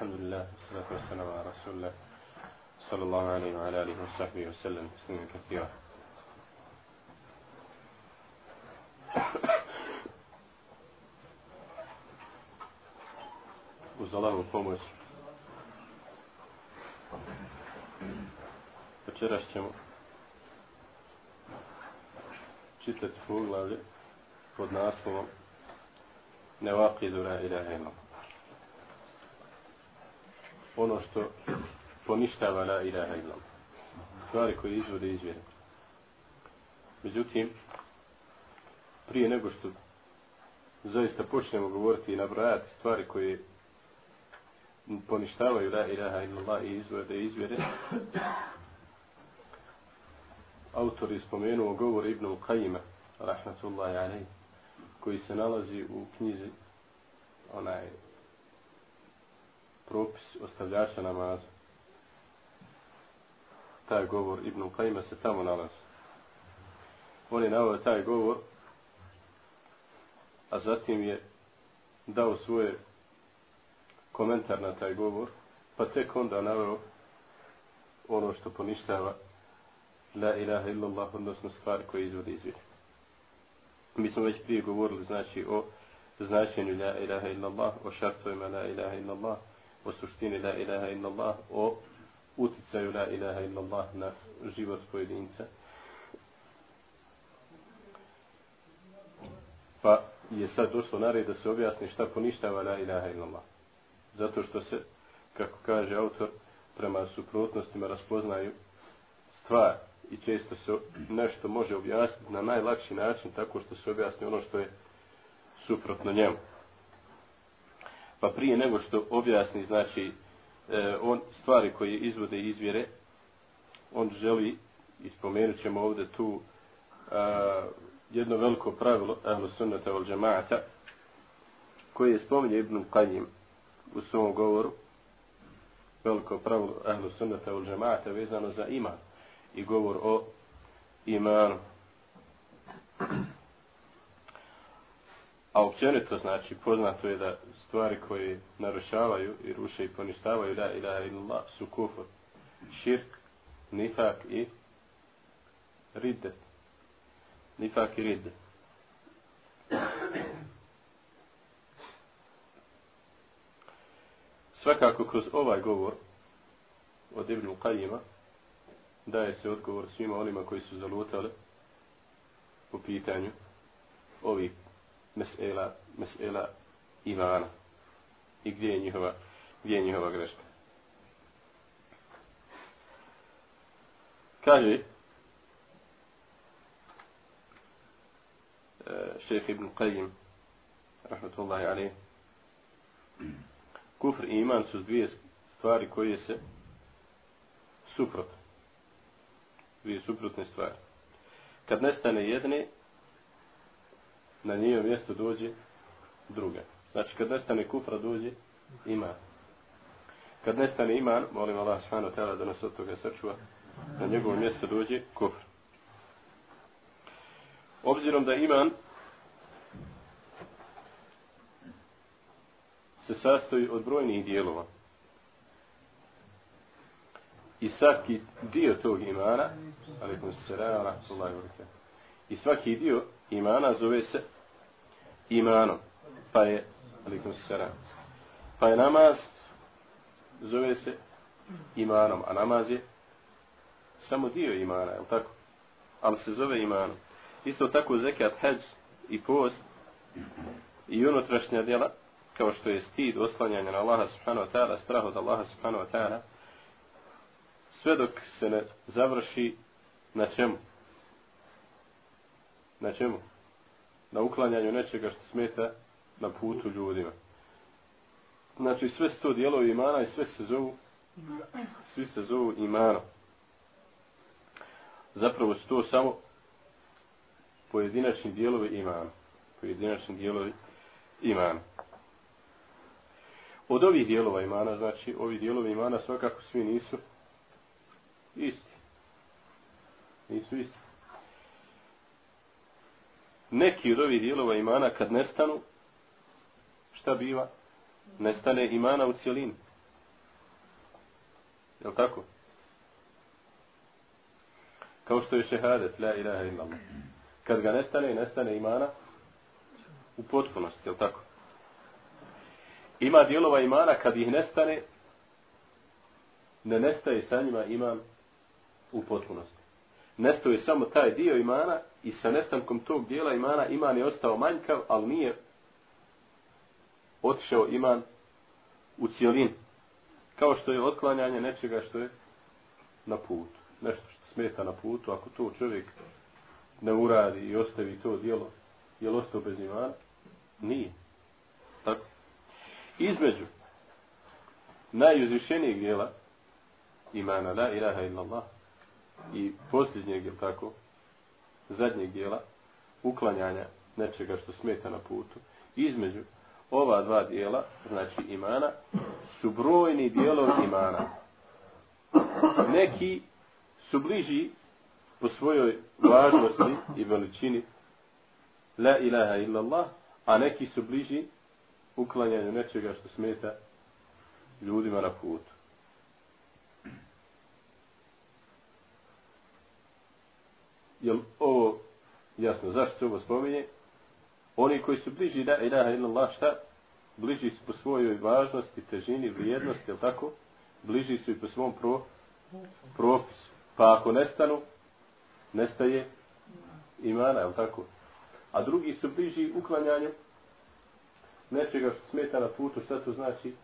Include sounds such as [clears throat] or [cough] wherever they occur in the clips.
الحمد لله والصلاة والسلام على رسول الله صلى الله عليه وعلى آله وصحبه وسلم تسليما كثيرا uz Allahovu pomoć večeras ćemo čitati poglavlje pod naslovom Nevaqidu la ilaha illallah ono što poništava la ilaha illallah. Stvari koje izvode izvjere. Međutim, prije nego što zaista počnemo govoriti i nabrajati stvari koje poništavaju la ilaha illallah i izvode izvjere, autor je spomenuo govor Ibnu Qajima, rahmatullahi alaih, koji se nalazi u knjizi onaj propis ostavljača namaza. Taj govor Ibn Kajma se tamo nalazi. On je navio taj govor, a zatim je dao svoje komentar na taj govor, pa tek onda navio ono što poništava la ilaha illallah, odnosno stvari koje izvode izvjeri. Mi smo već prije govorili znači o značenju la ilaha illallah, o šartovima la ilaha illallah, o suštini la ilaha illallah, o uticaju la ilaha illallah na život pojedinca. Pa je sad došlo na red da se objasni šta poništava la ilaha illallah. Zato što se, kako kaže autor, prema suprotnostima raspoznaju stvar i često se nešto može objasniti na najlakši način tako što se objasni ono što je suprotno njemu pa prije nego što objasni znači e, on stvari koje izvode izvjere on želi ispomenut ćemo ovdje tu a, jedno veliko pravilo ahlu sunnata wal džemaata koje je spominje Ibn Qajim u svom govoru. Veliko pravilo ahlu sunnata wal džemaata vezano za iman i govor o imanu. A općenito znači poznato je da stvari koje narušavaju i ruše i poništavaju da ilaha illallah su kufr, širk, nifak i ridde. Nifak i ridde. Svakako kroz ovaj govor od Ibnu Qajima daje se odgovor svima onima koji su zalutali po pitanju ovih mesela, mesela imana i gdje je njihova, gdje je njihova greška. Kaže e, šeheh ibn Qajim rahmatullahi alaih kufr i iman su dvije stvari koje se suprot dvije suprotne stvari. Kad nestane jedne na njeno mjesto dođe druga. Znači, kad nestane kufra, dođe iman. Kad nestane iman, molim Allah subhanahu ta'ala da nas od toga sačuva, na njegovo mjesto dođe kufra. Obzirom da iman se sastoji od brojnih dijelova i svaki dio tog imana alaikum salam, rahmatullahi wa I svaki dio imana zove se imanom. Pa je, alikum salam, pa je namaz zove se imanom, a namaz je samo dio imana, je tako? Ali se zove imanom. Isto tako zekat, hađ i post i unutrašnja djela, kao što je stid, oslanjanje na Allaha subhanahu wa ta'ala, strah od Allaha subhanahu wa ta'ala, sve dok se ne završi na čemu? Na čemu? Na uklanjanju nečega što smeta na putu ljudima. Znači sve sto dijelovi imana i sve se zovu svi se zovu imano. Zapravo su to samo pojedinačni dijelovi imana. Pojedinačni dijelovi imana. Od ovih dijelova imana, znači ovi dijelovi imana svakako svi nisu isti. Nisu isti neki od ovih dijelova imana kad nestanu, šta biva? Nestane imana u cijelini. Je tako? Kao što je šehadet, la ilaha illallah. Kad ga nestane, nestane imana u potpunosti, je tako? Ima dijelova imana, kad ih nestane, ne nestaje sa njima iman u potpunosti. Nestoje samo taj dio imana i sa nestankom tog dijela imana iman je ostao manjkav, ali nije otišao iman u cijelini. Kao što je otklanjanje nečega što je na putu. Nešto što smeta na putu, ako to čovjek ne uradi i ostavi to dijelo, je li ostao bez imana? Nije. Tako. Između najuzvišenijeg dijela imana la ilaha illallah i posljednjeg, je tako, zadnjeg dijela uklanjanja nečega što smeta na putu, između ova dva dijela, znači imana, su brojni dijelovi imana. Neki su bliži po svojoj važnosti i veličini la ilaha illallah, a neki su bliži uklanjanju nečega što smeta ljudima na putu. Jel ovo jasno, zašto se ovo spominje? Oni koji su bliži da ilaha illallah šta? Bliži su po svojoj važnosti, težini, vrijednosti, jel tako? Bliži su i po svom pro, propisu. Pa ako nestanu, nestaje imana, jel tako? A drugi su bliži uklanjanju nečega što smeta na putu, šta to znači?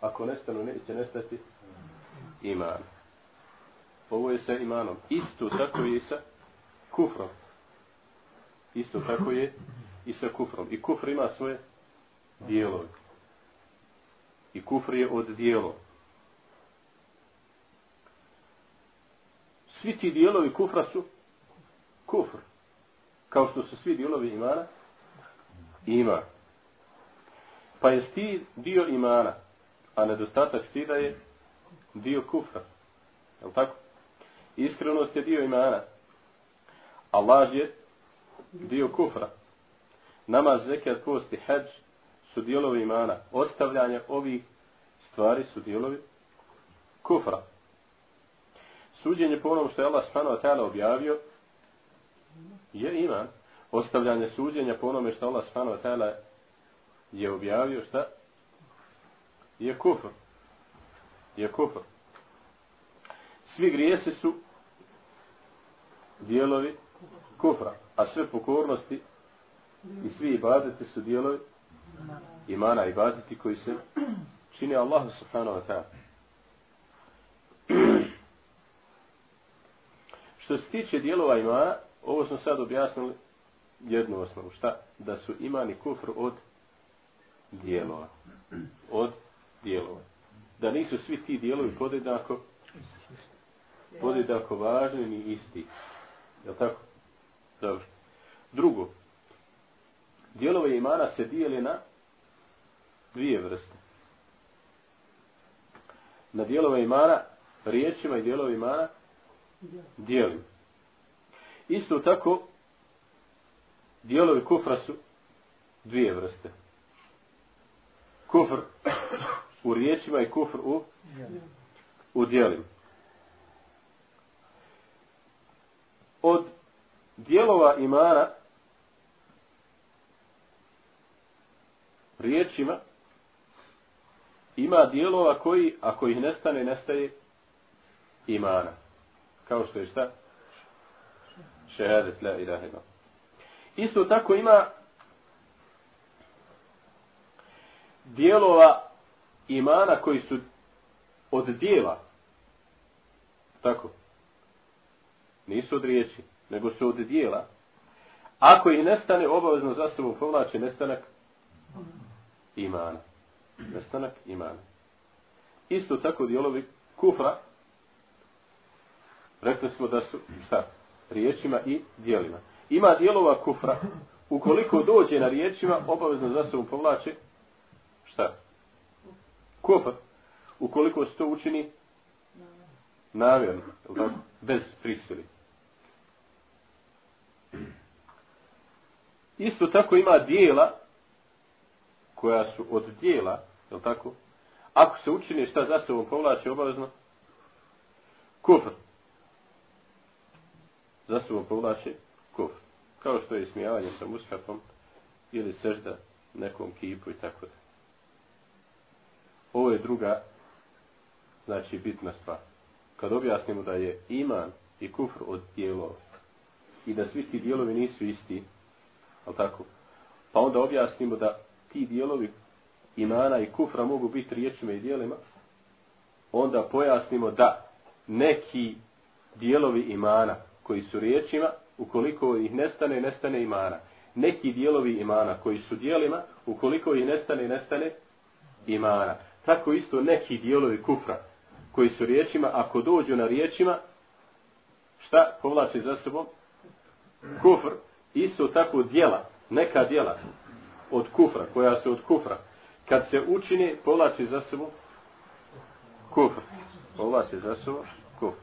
Ako nestanu, neće nestati iman. Ovo je sa imanom. Isto tako je sa kufrom. Isto tako je i sa kufrom. I kufr ima svoje dijelove. I kufr je od dijelo. Svi ti dijelovi kufra su kufr. Kao što su svi dijelovi imana ima. Pa je stid dio imana, a nedostatak stida je dio kufra. Je li tako? Iskrenost je dio imana. A laž je dio kufra. Namaz, zekat, post i hađ su dijelovi imana. Ostavljanje ovih stvari su dijelovi kufra. Suđenje po onom što je Allah subhanahu wa ta'ala objavio je iman. Ostavljanje suđenja po onome što Allah subhanahu wa ta'ala je objavio šta? Je kufr. Je kufr. Svi grijesi su dijelovi kufra, a sve pokornosti i svi ibadeti su dijelovi imana ibadeti koji se čini Allahu subhanahu wa ta'ala. [clears throat] Što se tiče dijelova imana, ovo smo sad objasnili jednu osnovu. Šta? Da su imani kufr od dijelova. Od dijelova. Da nisu svi ti dijelovi podjednako podjednako važni ni isti. Je tako? Dobro. Drugo. Dijelove imana se dijeli na dvije vrste. Na dijelove imana riječima i dijelove imana dijelim. Isto tako dijelovi kufra su dvije vrste kufr u riječima i kufr u, u dijelima. Od dijelova imana riječima ima dijelova koji, ako ih nestane, nestaje imana. Kao što je šta? Šehadet la ilaha ila. Isto tako ima dijelova imana koji su od dijela. Tako. Nisu od riječi, nego su od dijela. Ako ih nestane, obavezno za sobom povlači nestanak imana. Nestanak imana. Isto tako dijelovi kufra, rekli smo da su, šta, riječima i dijelima. Ima dijelova kufra, ukoliko dođe na riječima, obavezno za sobom povlači, Šta? Kufr. Ukoliko se to učini namjerno, bez prisili. Isto tako ima dijela koja su od dijela, je tako? Ako se učini šta za sobom povlači obavezno? kufr. Za sobom povlači kufr. Kao što je smijavanje sa muskafom ili sežda nekom kipu i tako da. Ovo je druga, znači bitna stvar. Kad objasnimo da je iman i kufr od dijelova i da svi ti dijelovi nisu isti, Al tako, pa onda objasnimo da ti dijelovi imana i kufra mogu biti riječima i dijelima, onda pojasnimo da neki dijelovi imana koji su riječima, ukoliko ih nestane, nestane imana. Neki dijelovi imana koji su dijelima, ukoliko ih nestane, nestane imana. Tako isto neki dijelovi kufra koji su riječima, ako dođu na riječima, šta povlači za sobom? Kufr. Isto tako dijela, neka dijela od kufra, koja se od kufra, kad se učini, povlači za sobom kufr. Povlači za sobom kufr.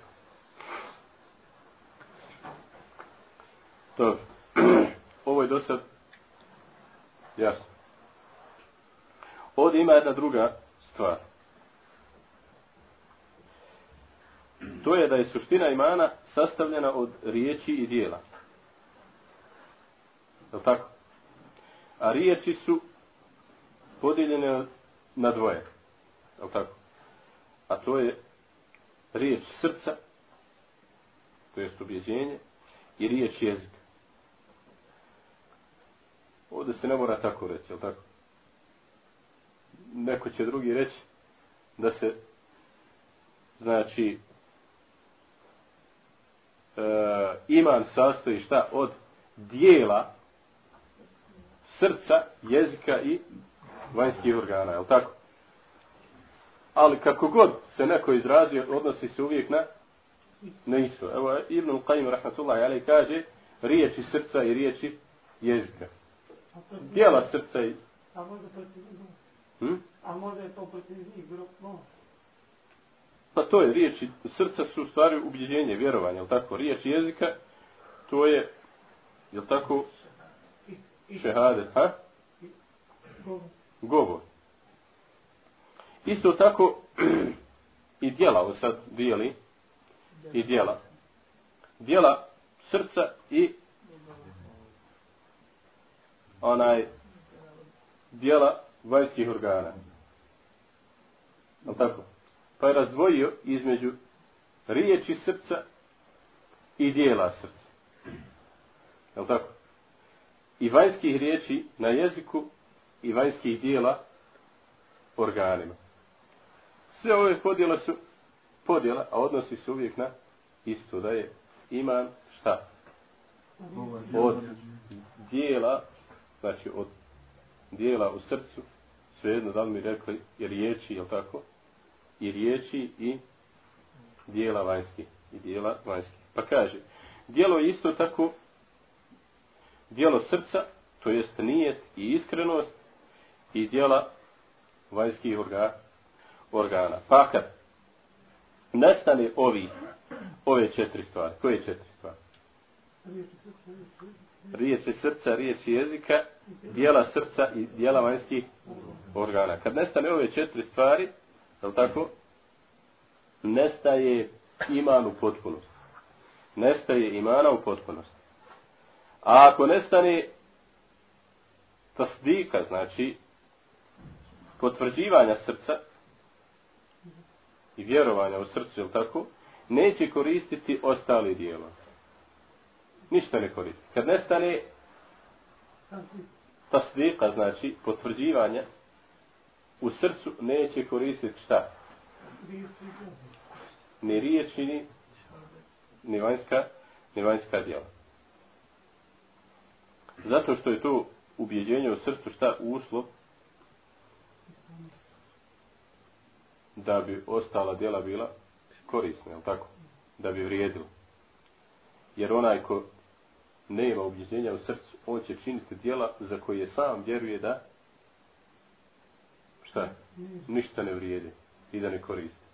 Dobro. [clears throat] Ovo je do sad jasno. Ovdje ima jedna druga stvar. To je da je suština imana sastavljena od riječi i dijela. Je tako? A riječi su podijeljene na dvoje. Je tako? A to je riječ srca, to je objeđenje, i riječ jezika. Ovdje se ne mora tako reći, je tako? Neko će drugi reći da se znači e, iman sastoji šta od dijela srca, jezika i vanjskih organa, je tako? Ali kako god se neko izrazio, odnosi se uvijek na na isto. Evo, Ibn Qajim, rahmatullahi, ali kaže riječi srca i riječi jezika. Dijela srca i... A može precizno? Hm? A može to precizni? Pa to je riječi srca su u stvari ubjeđenje, vjerovanje, je tako? Riječ jezika, to je, je tako, šehadet, ha? Govor. Isto tako [clears throat] i dijela, ovo sad dijeli, i dijela. Dijela srca i onaj dijela vanjskih organa. Je tako? Pa je razdvojio između riječi srca i dijela srca. Je tako? I vanjskih riječi na jeziku i vanjskih dijela organima. Sve ove podjela su podjela, a odnosi se uvijek na isto, da je iman šta? Od dijela, znači od dijela u srcu, svejedno da li mi rekli i riječi, je tako? I riječi i dijela vanjski. I dijela vanjski. Pa kaže, dijelo je isto tako dijelo srca, to jest nijet i iskrenost i dijela vanjskih organa. organa. Pa kad nestane ovi, ove četiri stvari, koje četiri stvari? riječi srca, riječi jezika, dijela srca i dijela vanjskih organa. Kad nestane ove četiri stvari, je tako? Nestaje iman u potpunosti. Nestaje imana u potpunosti. A ako nestane tasdika, znači potvrđivanja srca i vjerovanja u srcu, je tako? Neće koristiti ostali dijelom ništa ne koristi. Kad nestane tasdika, znači potvrđivanje, u srcu neće koristiti šta? Ni riječi, ni, ni vanjska, ni vanjska djela. Zato što je to ubjeđenje u srcu šta uslov da bi ostala djela bila korisna, je tako? Da bi vrijedila. Jer onaj ko nema ubjeđenja u srcu, on će činiti djela za koje sam vjeruje da šta? Ništa ne vrijedi i da ne koristi.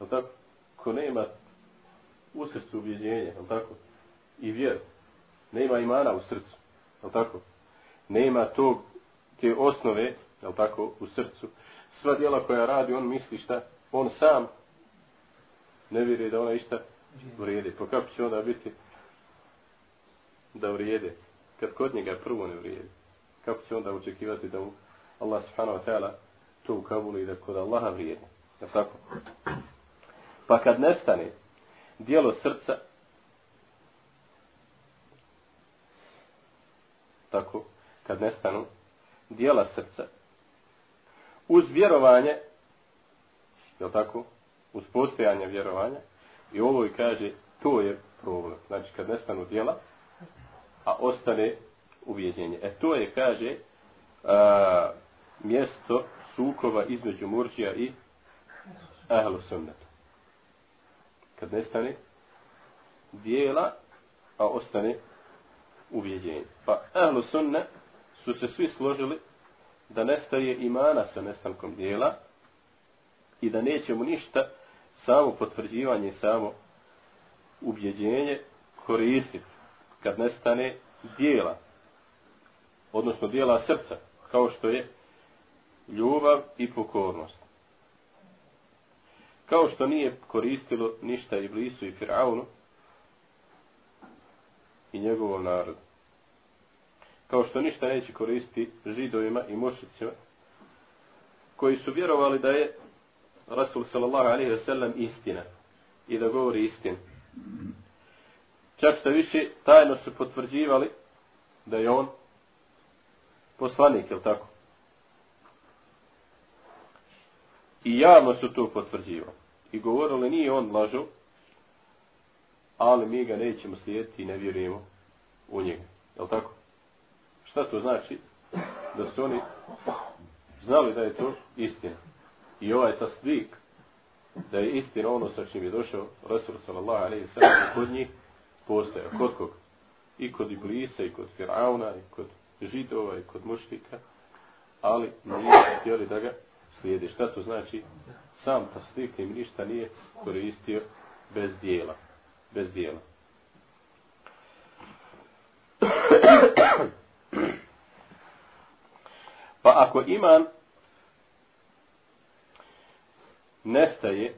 Je tako? Ko nema u srcu ubjeđenja, je tako? I vjer, nema imana u srcu, je tako? Nema tog, te osnove, je tako, u srcu. Sva djela koja radi, on misli šta? On sam ne vjeruje da ona išta vrijede. Pa kako će onda biti da vrijede? Kad kod njega prvo ne vrijede. Kako će onda očekivati da mu Allah subhanahu wa ta'ala to ukabuli i da kod Allaha vrijede? Je tako? Pa kad nestane dijelo srca, tako, kad nestanu dijela srca, uz vjerovanje, je tako, uz postojanje vjerovanja, i ovo i kaže, to je problem. Znači, kad nestanu dijela, a ostane uvjeđenje. E to je, kaže, a, mjesto sukova između murđija i ahlu sunnata. Kad nestane dijela, a ostane ubjeđenje. Pa ahlu sunne su se svi složili da nestaje imana sa nestankom dijela i da nećemo ništa samo potvrđivanje, samo ubjeđenje koristiti kad nestane dijela, odnosno dijela srca, kao što je ljubav i pokornost. Kao što nije koristilo ništa i blisu i Firaunu i njegovom narodu. Kao što ništa neće koristiti židovima i mošicima koji su vjerovali da je Rasul sallallahu alaihi ve sellem istina i da govori istinu. Čak se više tajno su potvrđivali da je on poslanik, je tako? I javno su to potvrđivali. I govorili nije on lažo, ali mi ga nećemo slijediti i ne vjerujemo u njega. Je tako? Šta to znači? Da su oni znali da je to istina. I ovaj tasdik, da je istina ono sa čim je došao Rasul sallallahu alaihi sallam kod njih, postoje. Kod kog? I kod Iblisa, i kod Firauna, i kod židova, i kod muštika. Ali nije htjeli da ga slijedi. Šta to znači? Sam tasdik im ništa nije koristio bez dijela. Bez dijela. Pa ako iman nestaje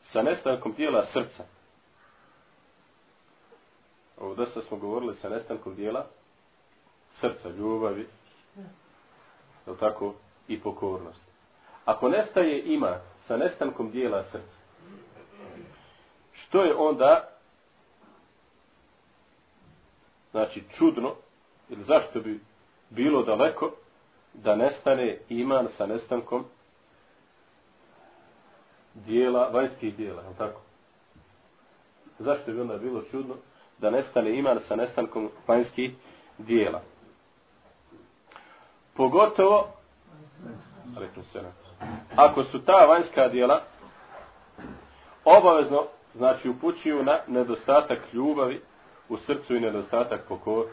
sa nestankom dijela srca. Ovo dosta smo govorili sa nestankom dijela srca, ljubavi, je tako, i pokornost. Ako nestaje ima sa nestankom dijela srca, što je onda znači čudno ili zašto bi bilo daleko da nestane iman sa nestankom dijela, vanjskih dijela, je tako? Zašto bi onda bilo čudno da nestane iman sa nestankom vanjskih dijela? Pogotovo, rekli se ako su ta vanjska dijela obavezno, znači upućuju na nedostatak ljubavi u srcu i nedostatak pokor,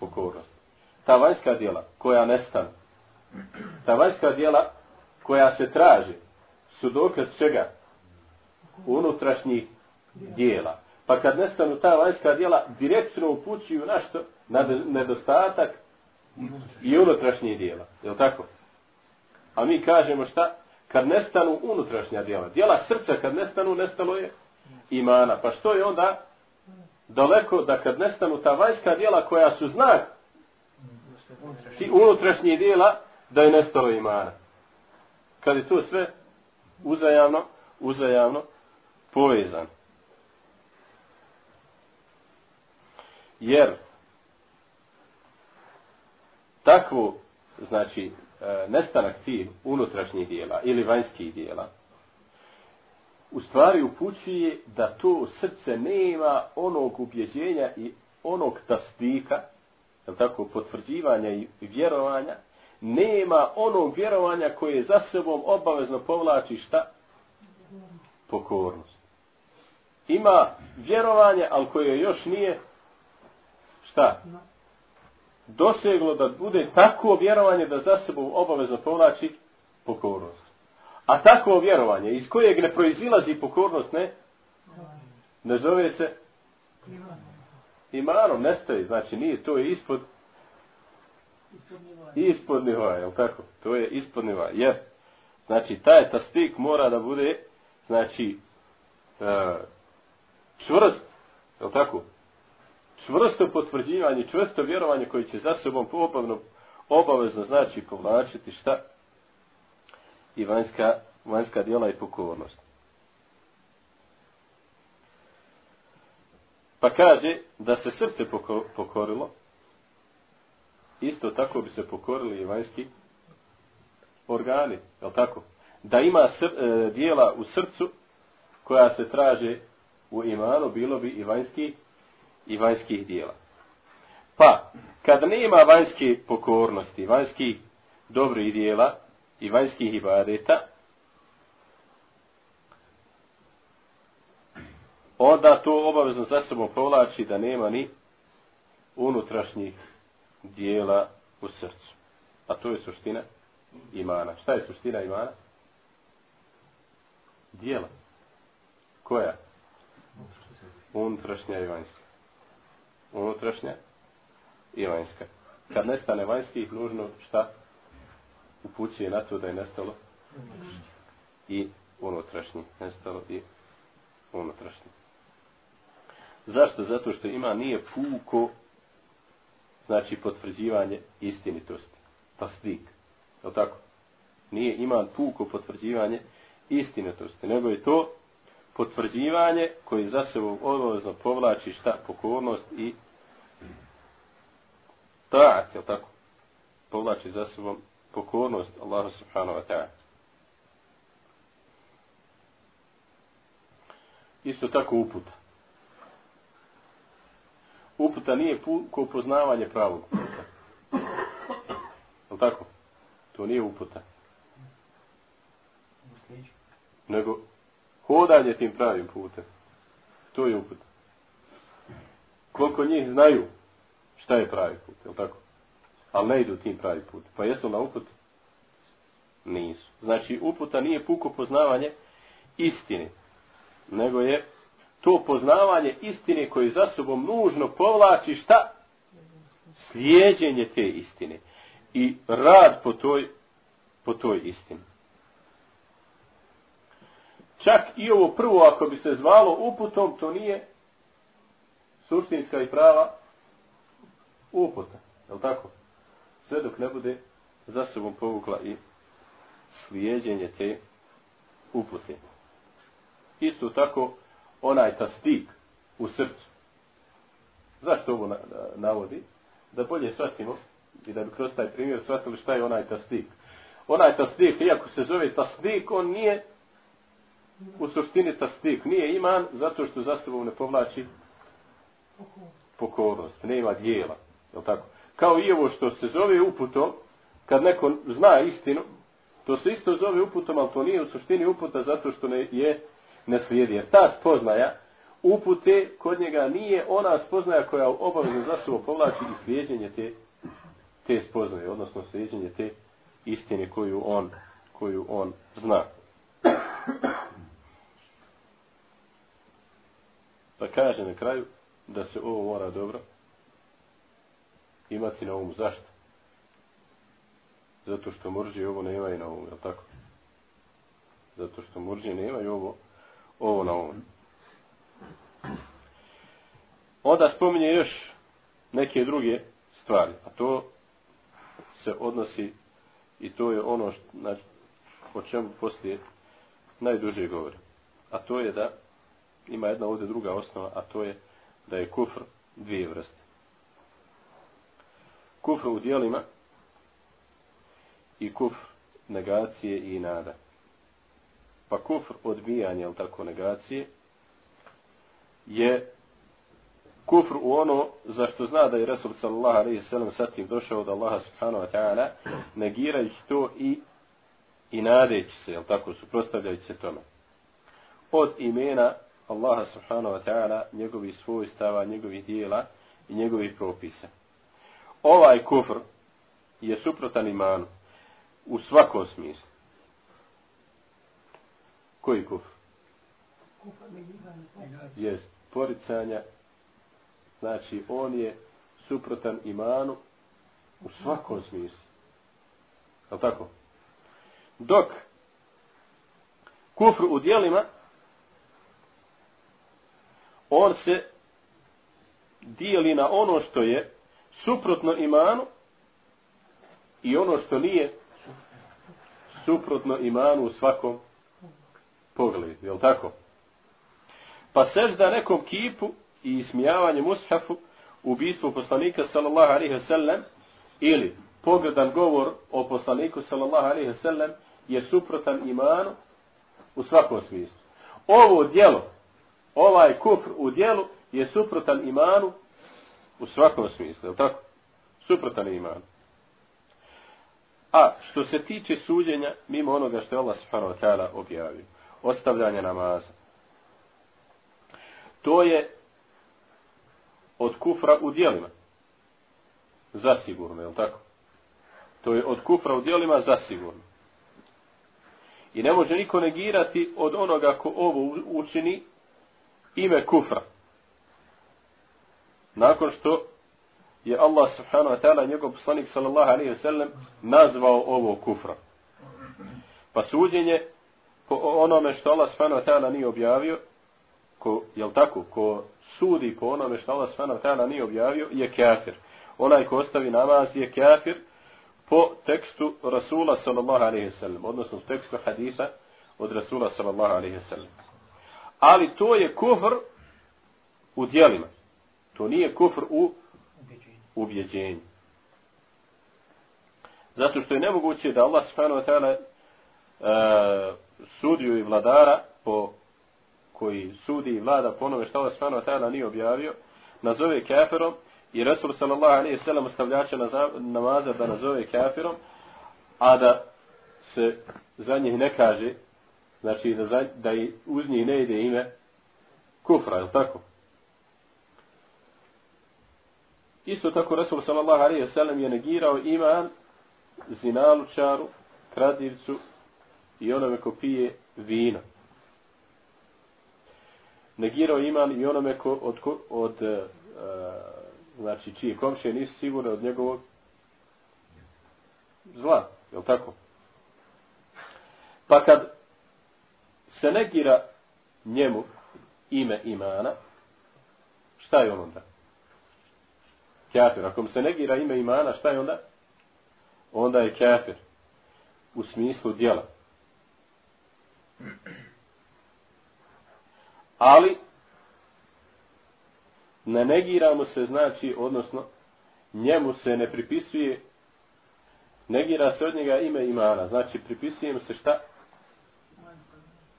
pokornosti. Ta vanjska dijela koja nestanu, ta vanjska dijela koja se traži, su dokaz čega? Unutrašnjih dijela. Pa kad nestanu ta vanjska dijela, direktno upućuju na što? Na nedostatak i unutrašnjih dijela. Je li tako? A mi kažemo šta? Kad nestanu unutrašnja dijela. Dijela srca kad nestanu, nestalo je imana. Pa što je onda daleko da kad nestanu ta vanjska dijela koja su znak ti unutrašnji dijela, da je nestalo imana. Kad je to sve uzajamno, uzajamno povezan. Jer takvo, znači, e, nestanak tih unutrašnjih dijela ili vanjskih dijela, u stvari upućuje da to srce nema onog ubjeđenja i onog tasdika, je tako, potvrđivanja i vjerovanja, nema onog vjerovanja koje za sebom obavezno povlači šta? Pokornost. Ima vjerovanje, ali koje još nije šta? Doseglo da bude tako vjerovanje da za sebom obavezno povlači pokornost. A takvo vjerovanje iz kojeg ne proizilazi pokornost, ne? Ne zove se imanom, nestaje. Znači nije, to je ispod ispod nivoa, je tako? To je ispod nivoa. Jer, znači, taj tasdik mora da bude, znači, e, čvrst, je li tako? Čvrsto potvrđivanje, čvrsto vjerovanje koji će za sobom obavno, obavezno znači povlačiti šta? I vanjska, vanjska djela i pokornost. Pa kaže da se srce pokorilo, isto tako bi se pokorili i vanjski organi, je li tako? Da ima sr, e, dijela u srcu koja se traže u imanu, bilo bi i vanjski i vanjskih dijela. Pa, kad nema vanjske pokornosti, vanjskih dobrih dijela i vanjskih ibadeta, onda to obavezno za sobom povlači da nema ni unutrašnjih dijela u srcu. A to je suština imana. Šta je suština imana? Dijela. Koja? Unutrašnja i vanjska. Unutrašnja i vanjska. Kad nestane vanjskih, nužno šta? Upućuje na to da je nestalo i unutrašnji. Nestalo i unutrašnji. Zašto? Zato što ima nije puko znači potvrđivanje istinitosti. Tasdik. Je li tako? Nije iman puko potvrđivanje istinitosti, nego je to potvrđivanje koji za sebe odlazno povlači šta? Pokornost i ta'at, je li tako? Povlači za sebom pokornost Allahu subhanahu wa ta'ala. Isto tako uputa uputa nije ko poznavanje pravog puta. Je tako? To nije uputa. Nego hodanje tim pravim putem. To je uputa. Koliko njih znaju šta je pravi put, je tako? Ali ne idu tim pravi put. Pa jesu na uput? Nisu. Znači, uputa nije puko poznavanje istine, nego je to poznavanje istine koje za sobom nužno povlači šta? Slijedjenje te istine. I rad po toj, po toj istini. Čak i ovo prvo, ako bi se zvalo uputom, to nije suštinska i prava uputa. Je tako? Sve dok ne bude za sobom povukla i slijedjenje te upute. Isto tako, onaj tasdik u srcu. Zašto ovo navodi? Da bolje shvatimo i da bi kroz taj primjer shvatili šta je onaj tasdik. Onaj tasdik, iako se zove tasdik, on nije u suštini tasdik. Nije iman zato što za sobom ne povlači pokornost. Nema dijela. Je tako? Kao i ovo što se zove uputom, kad neko zna istinu, to se isto zove uputom, ali to nije u suštini uputa zato što ne je ne slijedi. Jer ta spoznaja upute kod njega nije ona spoznaja koja obavezno za sobom povlači i slijedjenje te, te spoznaje, odnosno slijedjenje te istine koju on, koju on zna. Pa kaže na kraju da se ovo mora dobro imati na umu. Zašto? Zato što murđi ovo nema i na umu, je tako? Zato što murđi nema i ovo ovo na umu. Onda spominje još neke druge stvari, a to se odnosi i to je ono što, znači, o čemu poslije najduže govori. A to je da ima jedna ovdje druga osnova, a to je da je kufr dvije vrste. Kufr u dijelima i kufr negacije i nada. Pa kufr odbijanja, ili tako, negacije, je kufr u ono za što zna da je Resul sallallahu alaihi sallam satim došao od Allaha subhanahu wa ta'ala, negirajući to i i nadeći se, jel tako, suprostavljajući se tome. Od imena Allaha subhanahu wa ta'ala, njegovih svojstava, njegovih dijela i njegovih propisa. Ovaj kufr je suprotan imanu u svakom smislu. Koji kufr? Jest, poricanja. Znači, on je suprotan imanu u svakom smislu. Je tako? Dok kufr u dijelima on se dijeli na ono što je suprotno imanu i ono što nije suprotno imanu u svakom pogledu. Je tako? Pa sežda nekom kipu i ismijavanje mushafu u ubistvu poslanika sallallahu alaihi sellem ili pogledan govor o poslaniku sallallahu alaihi sellem je suprotan imanu u svakom smislu. Ovo djelo, ovaj kufr u djelu je suprotan imanu u svakom smislu. Je tako? Suprotan iman. A što se tiče suđenja mimo onoga što je Allah subhanahu wa ta'ala objavio, ostavljanje namaza, to je od kufra u dijelima. Zasigurno, je li tako? To je od kufra u dijelima zasigurno. I ne može niko negirati od onoga ko ovo učini ime kufra. Nakon što je Allah subhanahu wa ta'ala njegov poslanik sallallahu alaihi wa sallam nazvao ovo kufra. Pa suđenje po onome što Allah subhanahu wa ta'ala nije objavio, ko, jel tako, ko sudi po onome što Allah subhanahu wa ta'ala nije objavio, je kafir. Onaj ko ostavi namaz je kafir po tekstu Rasula sallallahu alaihi wa sallam, odnosno tekstu hadisa od Rasula sallallahu alaihi wa sallam. Ali to je kufr u dijelima. To nije kufr u ubjeđenju. Zato što je nemoguće da Allah subhanahu wa ta'ala e, sudiju i vladara po koji sudi i vlada po onome što Allah subhanahu wa ta'ala nije objavio, nazove kafirom i Rasul sallallahu alaihi sallam ostavljača namaza da nazove kafirom, a da se za njih ne kaže, znači da, za, da uz njih ne ide ime kufra, je tako? Isto tako Resul sallallahu alaihi wasallam je negirao iman zinalučaru, kradivcu i onome ko pije vino. Negirao iman i onome ko od, od, od uh, znači čije komšije nisu sigurne od njegovog zla, je li tako? Pa kad se negira njemu ime imana, šta je on onda? Kafir. Ako mu se negira ime imana, šta je onda? Onda je kafir. U smislu dijela. Ali, ne negira mu se, znači, odnosno, njemu se ne pripisuje, negira se od njega ime imana. Znači, pripisuje mu se šta?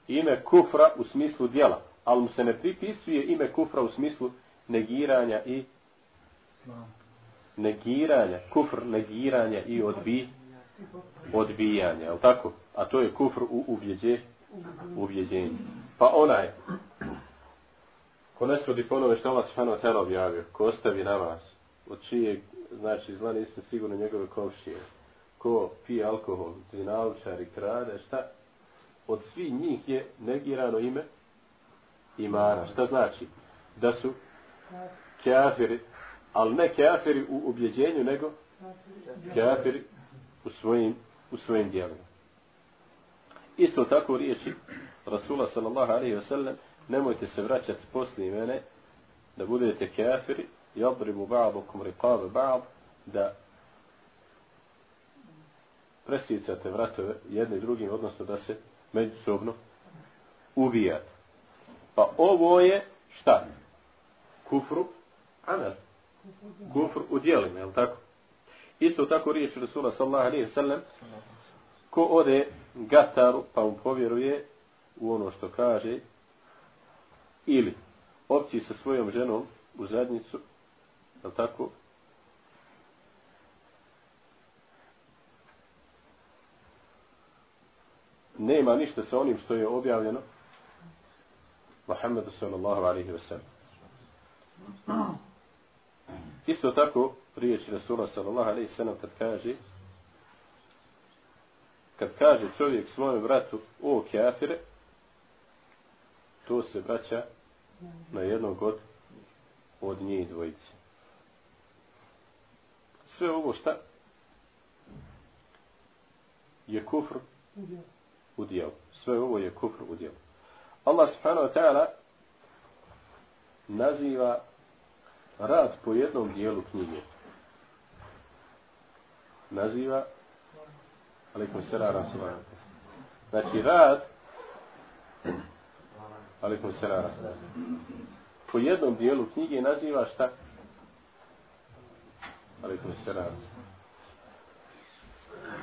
Ime kufra u smislu dijela. Ali mu se ne pripisuje ime kufra u smislu negiranja i negiranja, kufr negiranja i odbi, odbijanja, je tako? A to je kufr u ubjeđe, ubjeđenju. Pa onaj, ko ne srodi ponove što Allah svano tela objavio, ko ostavi namaz, od čije, znači, zla niste sigurno njegove komšije, ko pije alkohol, zinaučar i krade, šta? Od svih njih je negirano ime imana. Šta znači? Da su kafiri, ali ne kafiri u ubjeđenju, nego kafiri u svojim, u svojim dijelima. Isto tako riječi Rasula sallallahu alaihi ve sellem, nemojte se vraćati poslije mene, da budete kafiri, jadribu ba'dukum riqabe ba'd, da presicate vratove jedne drugim, odnosno da se međusobno ubijate. Pa ovo je šta? Kufru, amel kufr u dijelima, je tako? Isto tako riječ Rasula sallallahu alaihi sallam, ko ode gataru pa mu povjeruje u ono što kaže, ili opći sa svojom ženom u zadnicu, je tako? Nema ništa sa onim što je objavljeno Muhammedu sallallahu alaihi wa sallam. Isto tako, riječ Rasula sallallahu alaihi sallam kad kaže kad kaže čovjek svojem vratu o kafire, to se vraća na jednog od od njih dvojice. Sve ovo šta je kufr u dijelu. Sve ovo je kufr u dijelu. Allah subhanahu wa ta'ala naziva rad po jednom dijelu knjige. Naziva Alikum serara Znači rad Alikum serara Po jednom dijelu knjige naziva šta? Alikum serara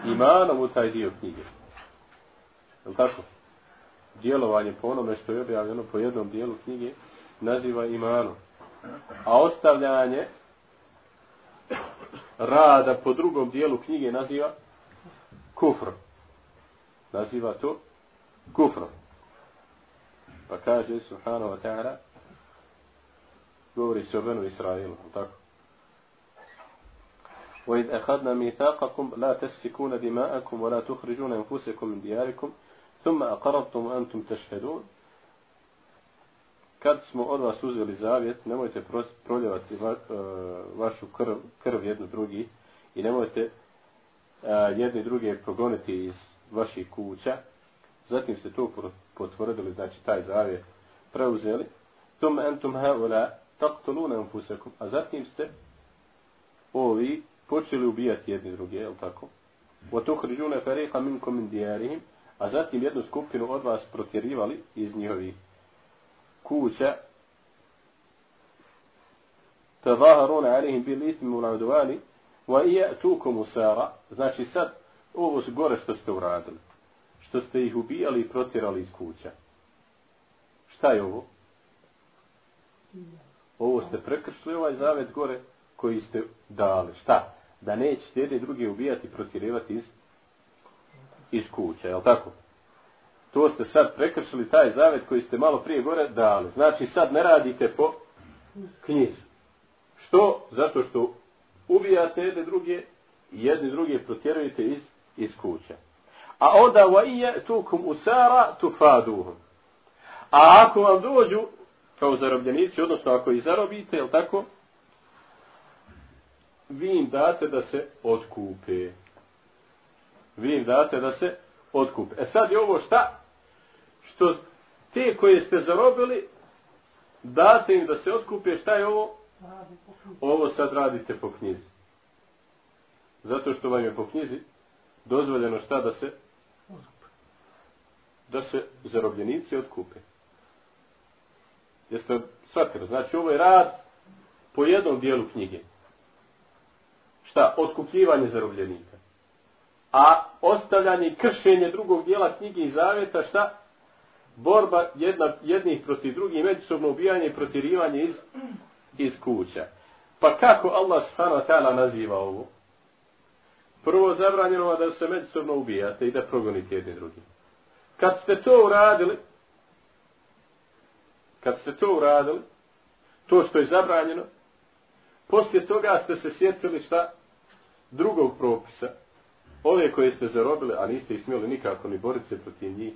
Imanom u taj dio knjige. Je tako? Djelovanje po onome što je objavljeno po jednom dijelu knjige naziva imanom. A ostavljanje rada po drugom dijelu knjige naziva kufr. Naziva to kufr. Pa kaže subhanahu wa ta'ala govori se o Benu Israilu, tako? وإذ أخذنا ميثاقكم لا تسفكون دماءكم ولا تخرجون أنفسكم من دياركم ثم أقرضتم وأنتم تشهدون kad smo od vas uzeli zavjet, nemojte proljevati va, uh, vašu krv, krv jednu drugi i nemojte e, uh, jedni druge progoniti iz vaših kuća. Zatim ste to potvrdili, znači taj zavjet preuzeli. Tum entum haula taqtuluna anfusakum. A zatim ste ovi počeli ubijati jedni druge, je tako? Wa tukhrijuna fariqan minkum min diyarihim. A zatim jednu skupinu od vas protjerivali iz njihovih kuća tadaharuna alihim bil ismi u naduvani wa i usara znači sad ovo su gore što ste uradili što ste ih ubijali i protjerali iz kuća. Šta je ovo? Ovo ste prekršili ovaj zavet gore koji ste dali. Šta? Da nećete jedni drugi ubijati i protjerivati iz iz kuća je li tako? To ste sad prekršili taj zavet koji ste malo prije gore dali. Znači sad ne radite po knjizi. Što? Zato što ubijate jedne druge i jedni druge protjerujete iz, iz kuća. A onda wa ije tukum usara tufaduhum. A ako vam dođu kao zarobljenici, odnosno ako ih zarobite, je tako? Vi im date da se otkupe. Vi im date da se otkupe. E sad je ovo šta? Što te koje ste zarobili, date im da se otkupe, šta je ovo? Ovo sad radite po knjizi. Zato što vam je po knjizi dozvoljeno šta da se da se zarobljenici otkupe. Jeste shvatili? Znači ovo je rad po jednom dijelu knjige. Šta? Otkupljivanje zarobljenika. A ostavljanje i kršenje drugog dijela knjige i zaveta, šta? Borba jedna, jednih protiv drugih, međusobno ubijanje i protirivanje iz, iz kuća. Pa kako Allah subhanahu wa ta'ala naziva ovo? Prvo zabranjeno da se međusobno ubijate i da progonite jedni drugi. Kad ste to uradili, kad ste to uradili, to što je zabranjeno, poslije toga ste se sjetili šta drugog propisa, ove koje ste zarobili, a niste ih smjeli nikako ni boriti se protiv njih,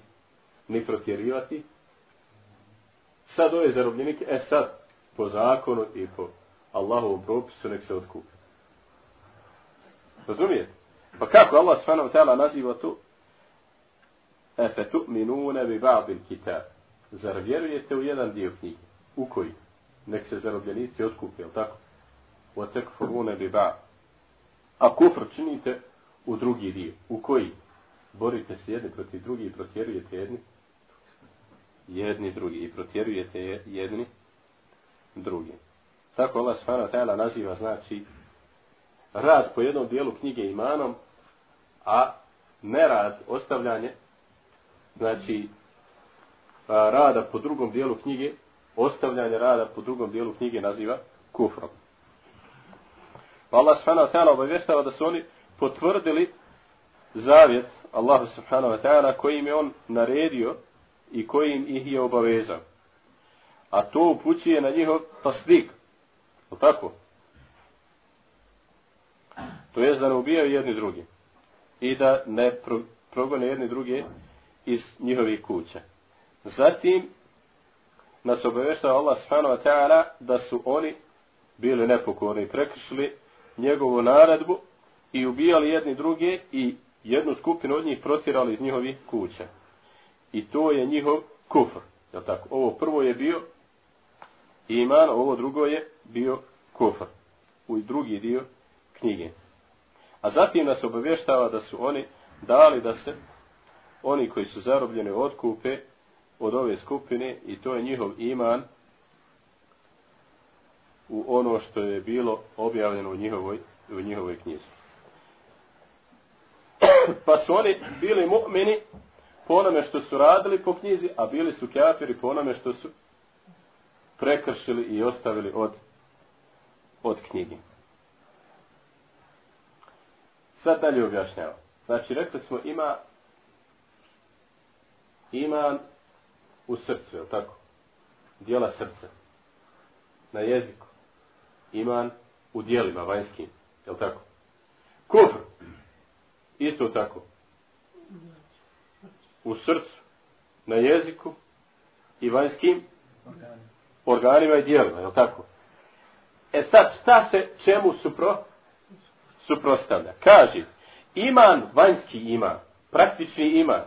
ni protjerivati. Sad ove zarobljenike, e sad, po zakonu i po Allahovom propisu, nek se otkupi. Razumijete? Pa kako Allah subhanahu ta'ala naziva to? Efe tu'minune bi ba'bil kitab. Zar vjerujete u jedan dio knjige? U koji? Nek se zarobljenici otkupi, jel tako? Wa tekfurune bi ba' A kufr činite u drugi dio. U koji? Borite se jedni protiv drugi i protjerujete jedni jedni drugi i protjerujete jedni drugi. Tako Allah subhanahu ta'ala naziva znači rad po jednom dijelu knjige imanom, a nerad, ostavljanje, znači rada po drugom dijelu knjige, ostavljanje rada po drugom dijelu knjige naziva kufrom. Pa Allah subhanahu ta'ala obavještava da su oni potvrdili zavjet Allahu subhanahu wa ta'ala kojim je on naredio i kojim ih je obavezao. A to upućuje na njihov tasdik. O tako? To je da ne ubijaju jedni drugi. I da ne pro, progone jedni druge iz njihovih kuća. Zatim nas obaveštava Allah subhanahu wa ta'ala da su oni bili nepokorni i prekršili njegovu naredbu i ubijali jedni druge i jednu skupinu od njih protirali iz njihovih kuća. I to je njihov kufr. Je tako? Ovo prvo je bio iman, ovo drugo je bio kufr. U drugi dio knjige. A zatim nas obavještava da su oni dali da se oni koji su zarobljeni odkupe od ove skupine i to je njihov iman u ono što je bilo objavljeno u njihovoj, u njihovoj knjizi pa su oni bili mu'mini po onome što su radili po knjizi, a bili su kafiri po onome što su prekršili i ostavili od, od knjigi. Sad dalje objašnjava. Znači, rekli smo, ima iman u srcu, je tako? Dijela srca. Na jeziku. Iman u dijelima vanjskim, je tako? Kufr. Isto tako. U srcu, na jeziku i vanjskim organima i dijelima, je tako? E sad, šta se čemu supro, suprostavlja? Kaže, iman, vanjski iman, praktični iman,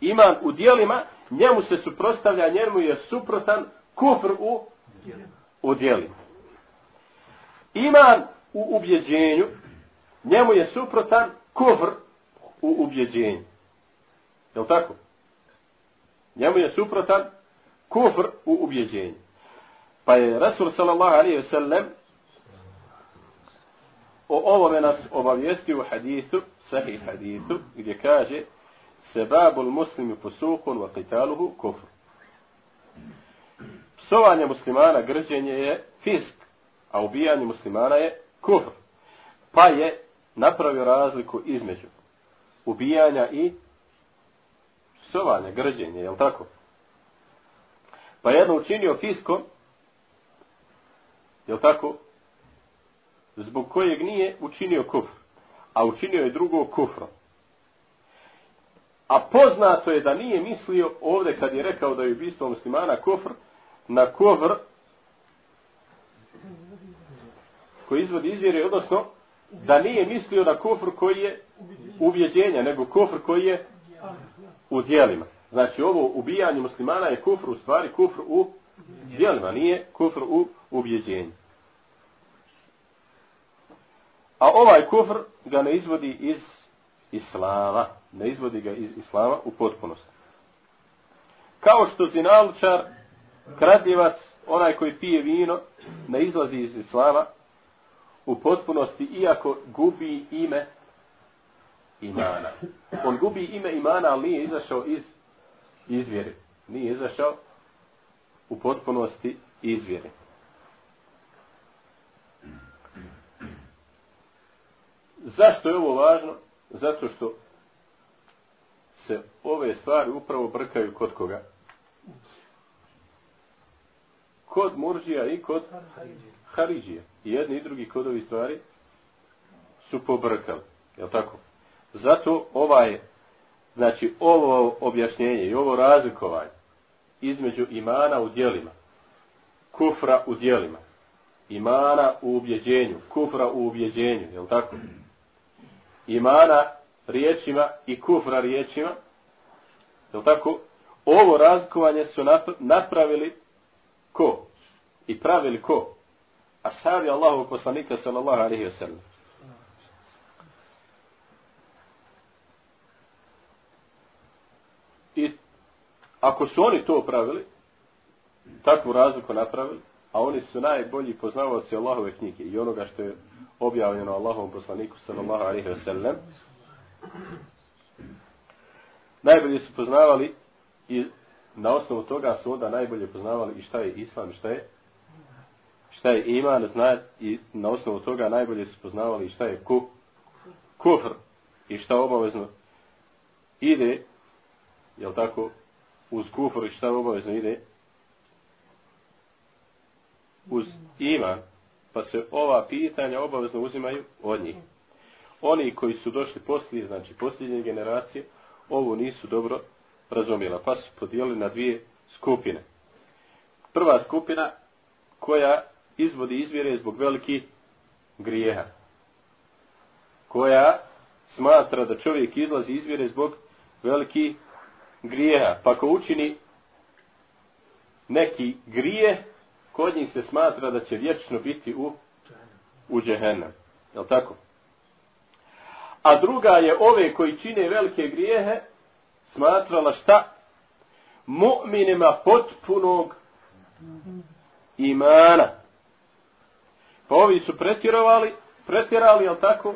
iman u dijelima, njemu se suprostavlja, njemu je suprotan kufr u, u dijelima. Iman u ubjeđenju, njemu je suprotan kufr u ubjeđenju. Je li tako? Njemu je suprotan kufr u ubjeđenju. Pa je Rasul sallallahu alaihi ve sellem o ovome nas obavijestio u hadithu, sahih hadithu, gdje kaže sebabul muslimi posukun wa qitaluhu kufr. Psovanje muslimana, grđenje je fisk, a ubijanje muslimana je kufr. Pa je napravio razliku između ubijanja i psovanja, grđenja, je li tako? Pa jedno učinio fiskom, je li tako? Zbog kojeg nije učinio kufr, a učinio je drugo kufrom. A poznato je da nije mislio ovdje kad je rekao da je ubistvo muslimana kufr, na kufr koji izvodi izvjere, odnosno da nije mislio na kufr koji je ubjeđenja, nego kufr koji je u dijelima. Znači ovo ubijanje muslimana je kufr u stvari kufr u dijelima, nije kufr u ubjeđenju. A ovaj kufr ga ne izvodi iz islama. Ne izvodi ga iz islama u potpunosti. Kao što zinalučar, kradljivac, onaj koji pije vino, ne izlazi iz islama u potpunosti, iako gubi ime imana. On gubi ime imana, ali nije izašao iz izvjere. Nije izašao u potpunosti izvjere. Zašto je ovo važno? Zato što se ove stvari upravo brkaju kod koga? Kod Murđija i kod Haridžije. I jedni i drugi kodovi stvari su pobrkali. Je tako? Zato ovaj, znači ovo objašnjenje i ovo razlikovanje između imana u dijelima, kufra u dijelima, imana u ubjeđenju, kufra u ubjeđenju, je tako? imana riječima i kufra riječima, je tako? Ovo razlikovanje su napravili ko? I pravili ko? Ashabi Allahu poslanika sallallahu alaihi wa sallam. I ako su oni to pravili, takvu razliku napravili, a oni su najbolji poznavaoci Allahove knjige i onoga što je objavljeno Allahovom poslaniku sallallahu alaihi wa sallam. Najbolje su poznavali i na osnovu toga su onda najbolje poznavali i šta je islam šta je šta je iman, zna, i na osnovu toga najbolje su poznavali šta je ku, kufr i šta obavezno ide, jel tako, uz kufr i šta obavezno ide, uz iman, pa se ova pitanja obavezno uzimaju od njih. Oni koji su došli poslije, znači posljednje generacije, ovo nisu dobro razumjela, pa su podijelili na dvije skupine. Prva skupina koja izvodi izvjere zbog veliki grijeha. Koja smatra da čovjek izlazi izvjere zbog veliki grijeha. Pa ko učini neki grije, kod njih se smatra da će vječno biti u, u džehennem. Je tako? A druga je ove koji čine velike grijehe smatrala šta? Mu'minima potpunog imana. Pa ovi su pretjerovali, pretjerali, jel tako?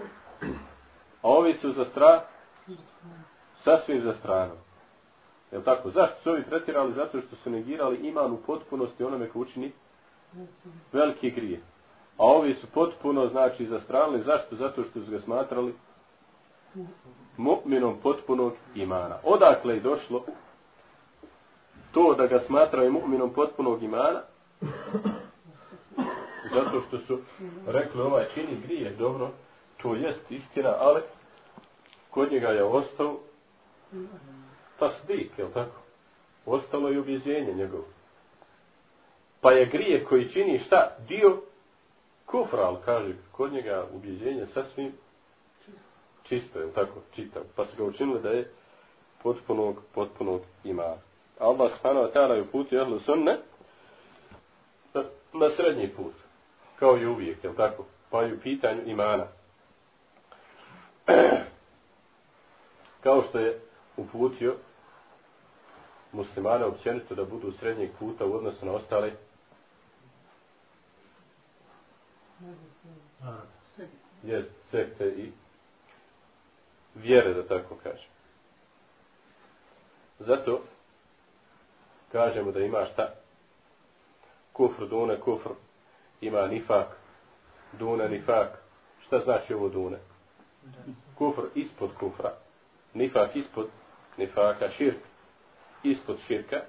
A ovi su za strah, sasvim za stranu. Jel tako? Zašto su ovi pretjerali? Zato što su negirali iman u potpunosti onome ko učini veliki grije. A ovi su potpuno, znači, zastranili. Zašto? Zato što su ga smatrali mu'minom potpunog imana. Odakle je došlo to da ga smatraju mu'minom potpunog imana? Zato što su rekli ovaj čini grije, dobro, to jest istina, ali kod njega je ostao tasdik, je li tako? Ostalo je objeđenje njegovo. Pa je grije koji čini šta? Dio kufra, ali kaže, kod njega ubjeđenje sasvim čisto, je tako? Čitav. Pa su ga učinili da je potpunog, potpunog ima. Allah subhanahu wa ta'ala je uputio ahlu sunne na srednji put. Kao i uvijek, je tako? Pa i u pitanju imana. [clears throat] Kao što je uputio muslimane općenito da budu srednjeg puta u odnosu na ostale jest sekte i vjere da tako kažem zato kažemo da ima šta kufr dune kufr ima nifak dune nifak šta znači ovo dune kufr ispod kufra nifak ispod nifaka širk ispod širka,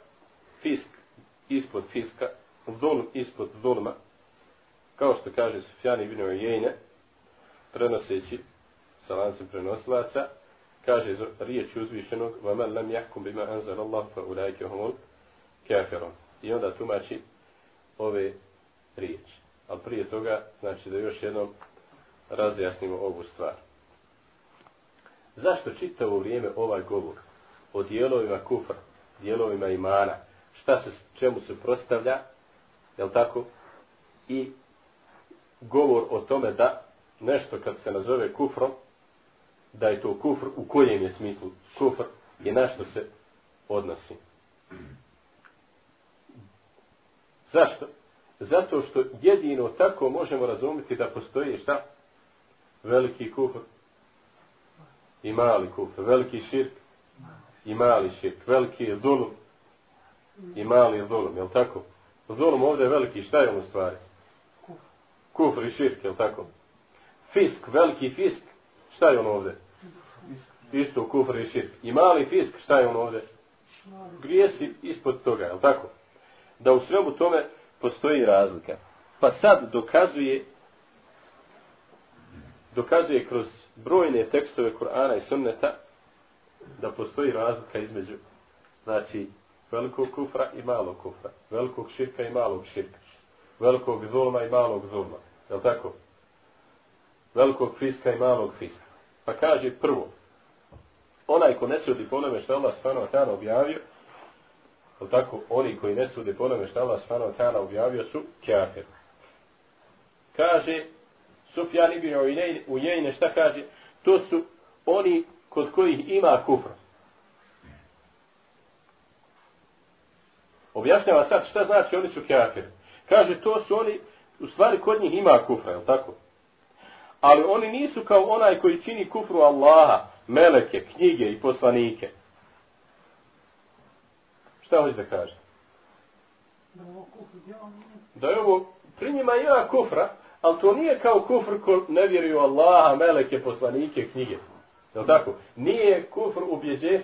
fisk ispod fiska, zulm ispod zulma, kao što kaže Sufjan ibn Ujejne, prenoseći sa lancem prenosilaca, kaže riječ uzvišenog, وَمَنْ لَمْ يَحْكُمْ بِمَا أَنْزَلَ اللَّهُ فَأُولَيْكَ هُمُ الْكَافِرُونَ I onda tumači ove riječ. Ali prije toga, znači da još jednom razjasnimo ovu stvar. Zašto čitavo vrijeme ovaj govor o dijelovima kufra dijelovima imana, šta se, čemu se prostavlja, je tako? I govor o tome da nešto kad se nazove kufrom, da je to kufr, u kojem je smislu kufr i na što se odnosi. Zašto? Zato što jedino tako možemo razumjeti da postoji šta? Veliki kufr i mali kufr, veliki širk i mali širk. Veliki je zulum i mali je zulum, je tako? Zulum ovdje je veliki, šta je on u stvari? Kufr i širk, je tako? Fisk, veliki fisk, šta je on ovdje? Isto kufr i širk. I mali fisk, šta je on ovdje? Grijesi ispod toga, je tako? Da u svemu tome postoji razlika. Pa sad dokazuje dokazuje kroz brojne tekstove Kur'ana i Sunneta da postoji razlika između znači velikog kufra i malog kufra, velikog širka i malog širka, velikog zulma i malog zulma. Je li tako? Velikog fiska i malog fiska. Pa kaže prvo, onaj ko ne sudi po onome što Allah stvarno tana objavio, je tako? Oni koji ne sude po onome što Allah stvarno tana objavio su kjafir. Kaže, Sufjan ibn Ujejne, šta kaže? To su oni kod kojih ima kufr. Objašnjava sad šta znači oni su kafir. Kaže to su oni, u stvari kod njih ima kufra, je tako? Ali oni nisu kao onaj koji čini kufru Allaha, meleke, knjige i poslanike. Šta hoće da kaže? Da je ovo, pri njima ima kufra, ali to nije kao kufr ko ne vjeruju Allaha, meleke, poslanike, knjige. Je tako? Nije kufr ubjeđenja,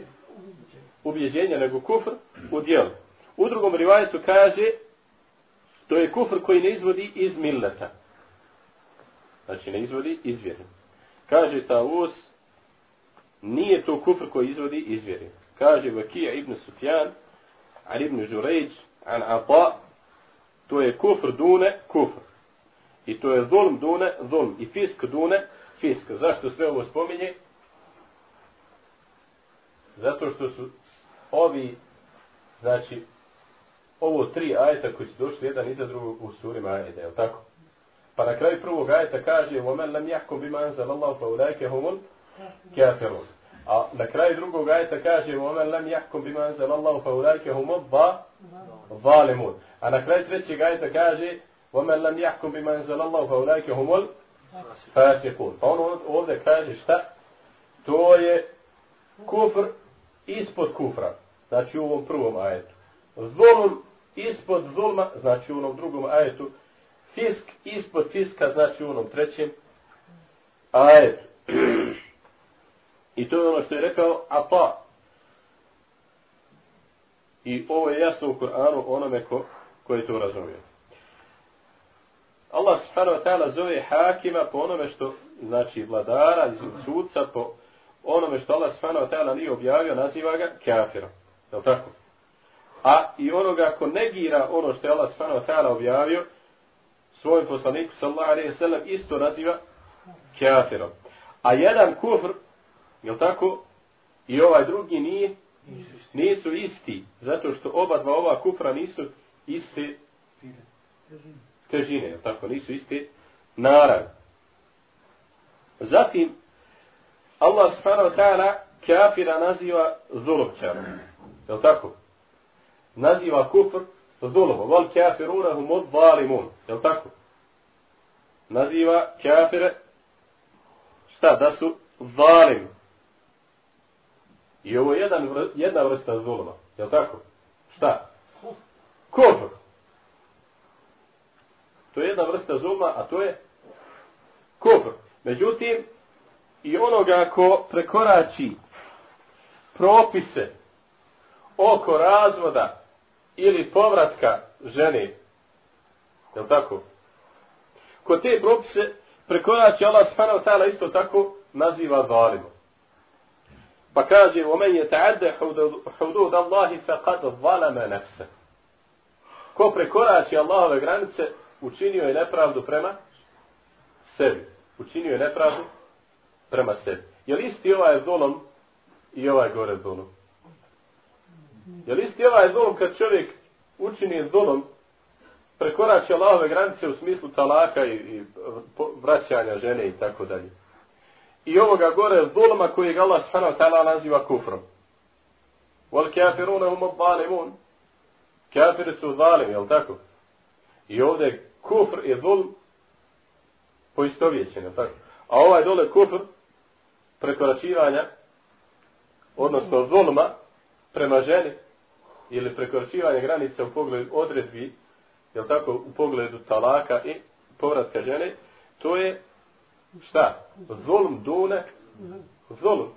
ubjeđenja, nego kufr u dijelu. U drugom rivajetu kaže, to je kufr koji ne izvodi iz milleta. Znači ne izvodi iz vjeri. Kaže Taus, nije to kufr koji izvodi iz vjeri. Kaže Vakija ibn Sufjan, an ibn Žurejđ, an Ata, to je kufr dune kufr. I to je zulm dune zulm. I fisk dune fisk. Zašto sve ovo spominje? Zato što su ovi, znači, ovo tri ajeta koji su došli jedan iza drugog u suri Maide, je tako? Pa na kraju prvog ajeta kaže وَمَنْ لَمْ يَحْكُمْ بِمَا أَنْزَلَ اللَّهُ فَأُولَٰئِكَ هُمُ الْكَافِرُونَ A na kraju drugog ajeta kaže وَمَنْ لَمْ يَحْكُمْ بِمَا أَنْزَلَ اللَّهُ فَأُولَٰئِكَ هُمُ الظَّالِمُونَ A na kraju trećeg ajeta kaže وَمَنْ لَمْ يَحْكُمْ بِمَا أَنْزَلَ اللَّهُ فَأُولَٰئِكَ هُمُ الْفَاسِقُونَ Pa ono ovdje kaže šta? To je kufr ispod kufra. Znači u ovom prvom ajetu. Zulum ispod zulma, znači u onom drugom ajetu. Fisk ispod fiska, znači u onom trećem ajetu. [clears throat] I to je ono što je rekao Ata. I ovo je jasno u Kur'anu onome ko, ko je to razumio. Allah subhanahu wa ta'ala zove hakima po onome što, znači vladara, sudca po onome što Allah subhanahu wa ta'ala nije objavio, naziva ga kafirom. Je li tako? A i onoga ko negira ono što je Allah subhanahu wa ta'ala objavio, svojim poslaniku sallallahu alaihi sallam isto naziva kafirom. A jedan kufr, je li tako? I ovaj drugi nije, nisu isti. Zato što oba dva ova kufra nisu iste težine, je li tako? Nisu iste narav. Zatim, Allah subhanahu wa ta'ala kafira naziva zulumčarom. Je li tako? Naziva kufr zulumom. Val kafiruna hum od zalimun. Je li tako? Naziva kafire šta? Da su zalim. I ovo je jedan, jedna vrsta zuluma. Je tako? Šta? Kufr. To je jedna vrsta zulma, a to je kufr. Međutim, i onoga ko prekorači propise oko razvoda ili povratka žene, je li tako? Ko te propise prekorači Allah subhanahu ta'ala isto tako naziva zalimom. Pa kaže, وَمَنْ يَتَعَدَّ حُدُودَ اللَّهِ فَقَدْ ظَلَمَ نَفْسَ Ko prekorači Allahove granice, učinio je nepravdu prema sebi. Učinio je nepravdu prema sebi. Je li isti ovaj zulom i ovaj gore zulom? Je li isti ovaj zulom kad čovjek učini zulom, prekorači Allahove granice u smislu talaka i, i vraćanja žene i tako dalje. I ovoga gore zulma kojeg Allah subhanahu wa ta'ala naziva kufrom. Wal kafiruna hum zalimun. Kafiri su zalim, je tako? I ovdje kufr je zulm poistovjećen, je tako? A ovaj dole kufr prekoračivanja, odnosno zulma prema ženi, ili prekoračivanje granice u pogledu odredbi, je tako, u pogledu talaka i povratka žene, to je šta? Zulm dune, zulm.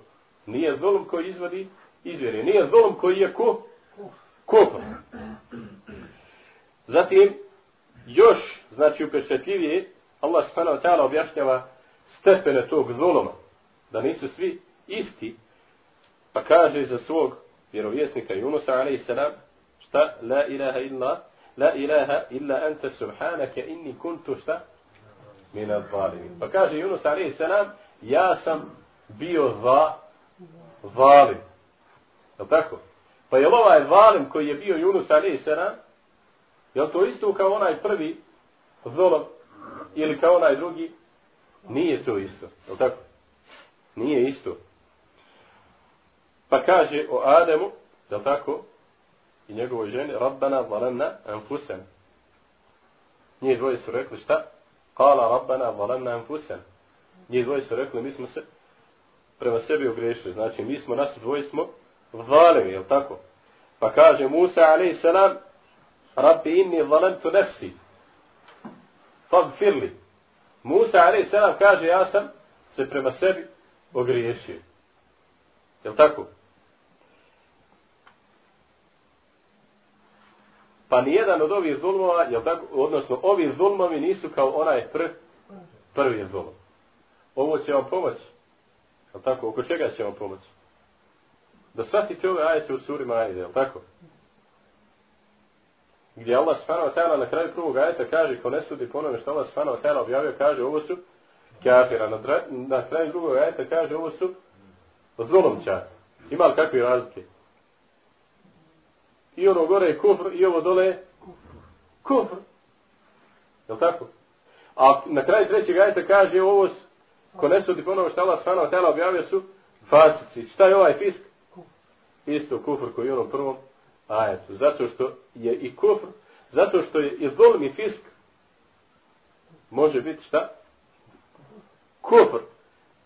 Nije zulm koji izvodi izvjere. Nije zulm koji je ko? Kufr. Zatim, još, znači upečetljivije, Allah subhanahu wa ta'ala objašnjava stepene tog zoloma. da nisu svi isti, pa kaže za svog vjerovjesnika Junusa a.s. šta? La ilaha illa, la ilaha illa anta subhanaka inni kuntu šta? Min al-zalimin. Pa kaže Yunus alaihi ja sam bio va, valim. Je tako? Pa je ovaj valim koji je bio Yunus alaihi je to isto kao onaj prvi zolom ili kao onaj drugi? Nije to isto. Je tako? Nije isto. Pa kaže o Ademu, je tako, i njegovoj ženi, Rabbana zalemna anfusen. Nije dvoje su rekli šta? Kala Rabbana valemna anfusen. Njih dvoje su rekli, mi smo se prema sebi ogrešili. Znači, mi smo, nas dvoje smo valevi, je tako? Pa kaže Musa, alaih salam, Rabbi inni zalemtu nefsi. Fagfirli. Musa, alaih salam, kaže, ja sam se prema sebi ogriješio. Je tako? Pa nijedan od ovih zulmova, je tako, odnosno ovi zulmovi nisu kao onaj pr, prvi zulm. Ovo će vam pomoći. Jel tako? Oko čega će vam pomoći? Da shvatite ove ajete u suri ajde, jel tako? Gdje Allah subhanahu wa ta'ala na kraju prvog ajeta kaže ko ne sudi po onome što Allah subhanahu wa ta'ala objavio, kaže ovo su kafira. Na, na kraju drugog ajeta kaže ovo su zulomčar. Ima li kakve razlike? I ono gore je kufr i ovo dole je kufr. Je li tako? A na kraju trećeg ajta kaže ovo ko ne sudi ponovo što Allah svana tela objavio su fasici. Šta je ovaj fisk? Isto kufr koji je ono prvom ajetu. Zato što je i kufr, zato što je i zulm i fisk može biti šta? Kufr.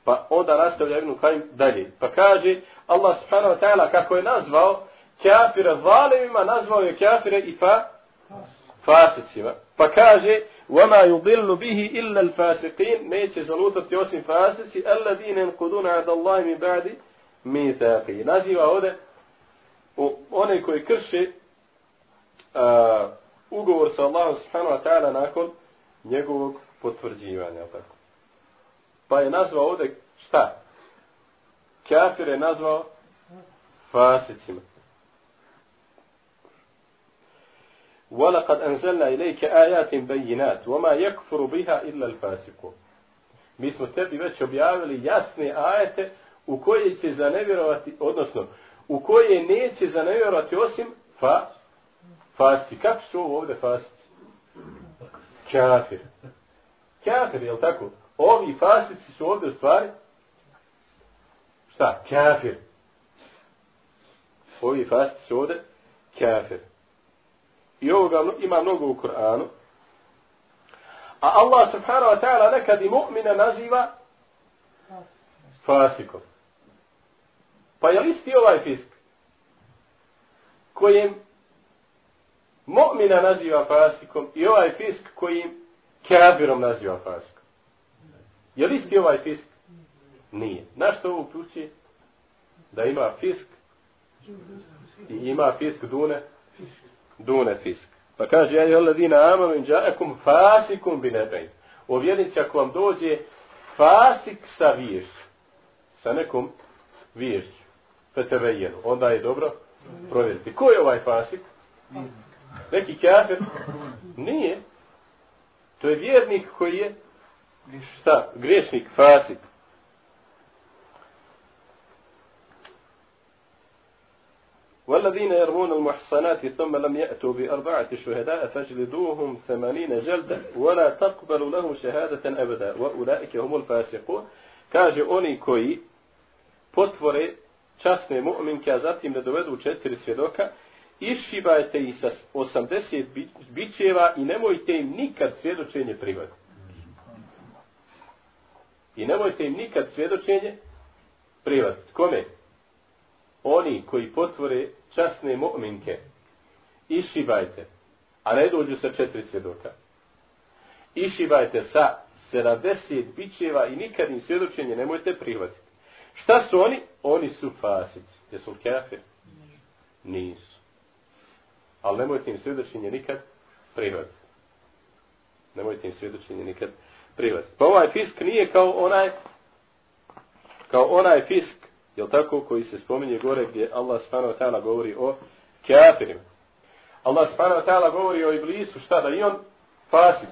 Pa onda nastavlja Ibn Kajim dalje. Pa kaže Allah subhanahu wa ta'ala kako je nazvao kafire zalimima, nazvao je kafire i fa fasicima. Pa kaže وَمَا يُضِلُّ بِهِ إِلَّا الْفَاسِقِينَ neće zalutati osim fasici الَّذِينَ يَنْقُدُونَ عَدَ اللَّهِ مِنْ بَعْدِ مِيثَاقِ Naziva ovde one koji krše uh, ugovor sa Allahom subhanahu wa ta'ala nakon njegovog potvrđivanja. Tako. Pa je nazvao ovde šta? Kafir je nazvao fasicima. وَلَقَدْ أَنْزَلْنَا إِلَيْكَ آيَاتٍ بَيِّنَاتٍ وَمَا يَكْفُرُ بِهَا إِلَّا الْفَاسِقُ Mi smo tebi već objavili jasne ajete u koje će zanevjerovati, odnosno u koje neće zanevjerovati osim fa, fasici. Kako su ovo ovdje fasici? Kafir. Kafir, je li tako? Ovi fasici su ovdje u stvari šta? Kafir. Ovi fasici su ovdje kafir. I ovoga ima mnogo u Kur'anu. A Allah subhanahu wa ta'ala nekad i mu'mina naziva fasikom. Pa je li isti ovaj fisk kojim mu'mina naziva fasikom i ovaj fisk kojim kafirom naziva fasikom? Je li isti ovaj fisk? Nije. Na što ovo uključuje? Da ima fisk i ima fisk dune dune fisk. Pa kaže, ja je ladina amanu in džaekum fasikum bi nebejn. O vjernici ako vam dođe fasik sa viješću, sa nekom viješću, petevejenu, onda je dobro provjeriti. Ko je ovaj fasik? Neki kafir? Nije. To je vjernik koji je šta? Grešnik, fasik. والذين يرمون المحصنات ثم لم يأتوا بأربعة شهداء فاجلدوهم ثمانين جلدة ولا تقبلوا له شهادة أبدا وأولئك هم الفاسقون kaže oni koji potvore časne mu'minke, a zatim ne dovedu četiri svjedoka, išibajte ih sa 80 bićeva i nemojte im nikad svjedočenje prihvatiti. I nemojte im nikad svjedočenje prihvatiti. Kome? Oni koji potvore časne mu'minke, išibajte, a ne dođu sa četiri svjedoka. Išibajte sa 70 bićeva i nikad im svjedočenje nemojte prihvatiti. Šta su oni? Oni su fasici. Jesu li kafir? Nisu. Ali nemojte im svjedočenje nikad prihvatiti. Nemojte im svjedočenje nikad prihvatiti. Pa ovaj fisk nije kao onaj kao onaj fisk Jel tako koji se spominje gore gdje Allah subhanahu wa ta'ala govori o kafirima. Allah subhanahu wa ta'ala govori o iblisu šta da i on fasik.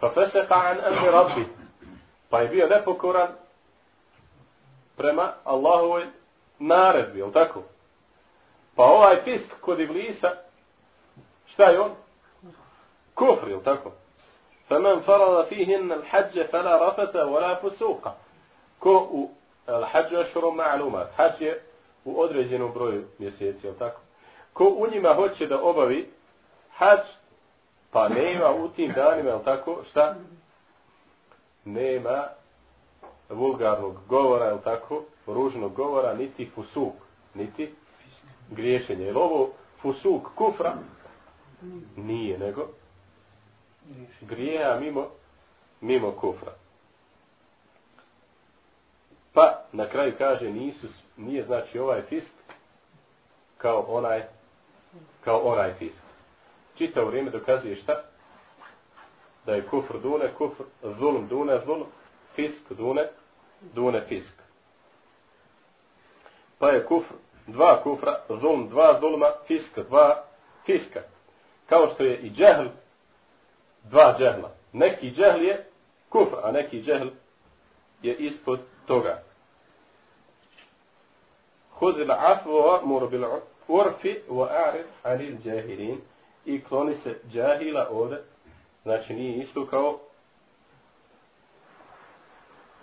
Fa feseqa an amri rabbi. Pa je bio nepokoran prema Allahovoj naredbi, jel tako? Pa ovaj fisk kod iblisa šta je on? Kufr, jel tako? فمن فرض فيهن الحج فلا رفث ولا فسوق ko u al hađu ašuru ma'lumat. Hađ je u određenom broju mjeseci, je tako? Ko u njima hoće da obavi hađ, pa nema u tim danima, je tako? Šta? Nema vulgarnog govora, je tako? Ružnog govora, niti fusuk, niti griješenje. Je ovo fusuk kufra? Nije, nego grijeha mimo, mimo kufra. Pa na kraju kaže nisu nije znači ovaj fisk kao onaj kao onaj fisk. Čitao vrijeme dokazuje šta? Da je kufr dune, kufr zulm dune, zulm, fisk dune, dune fisk. Pa je kufr dva kufra, zulm dva zulma, fisk dva fiska. Kao što je i džehl dva džehla. Neki džehl je kufr, a neki džehl je ispod toga. Huzil afu wa amur bil urfi wa a'rid anil jahilin i kloni se džahila ovde znači nije isto kao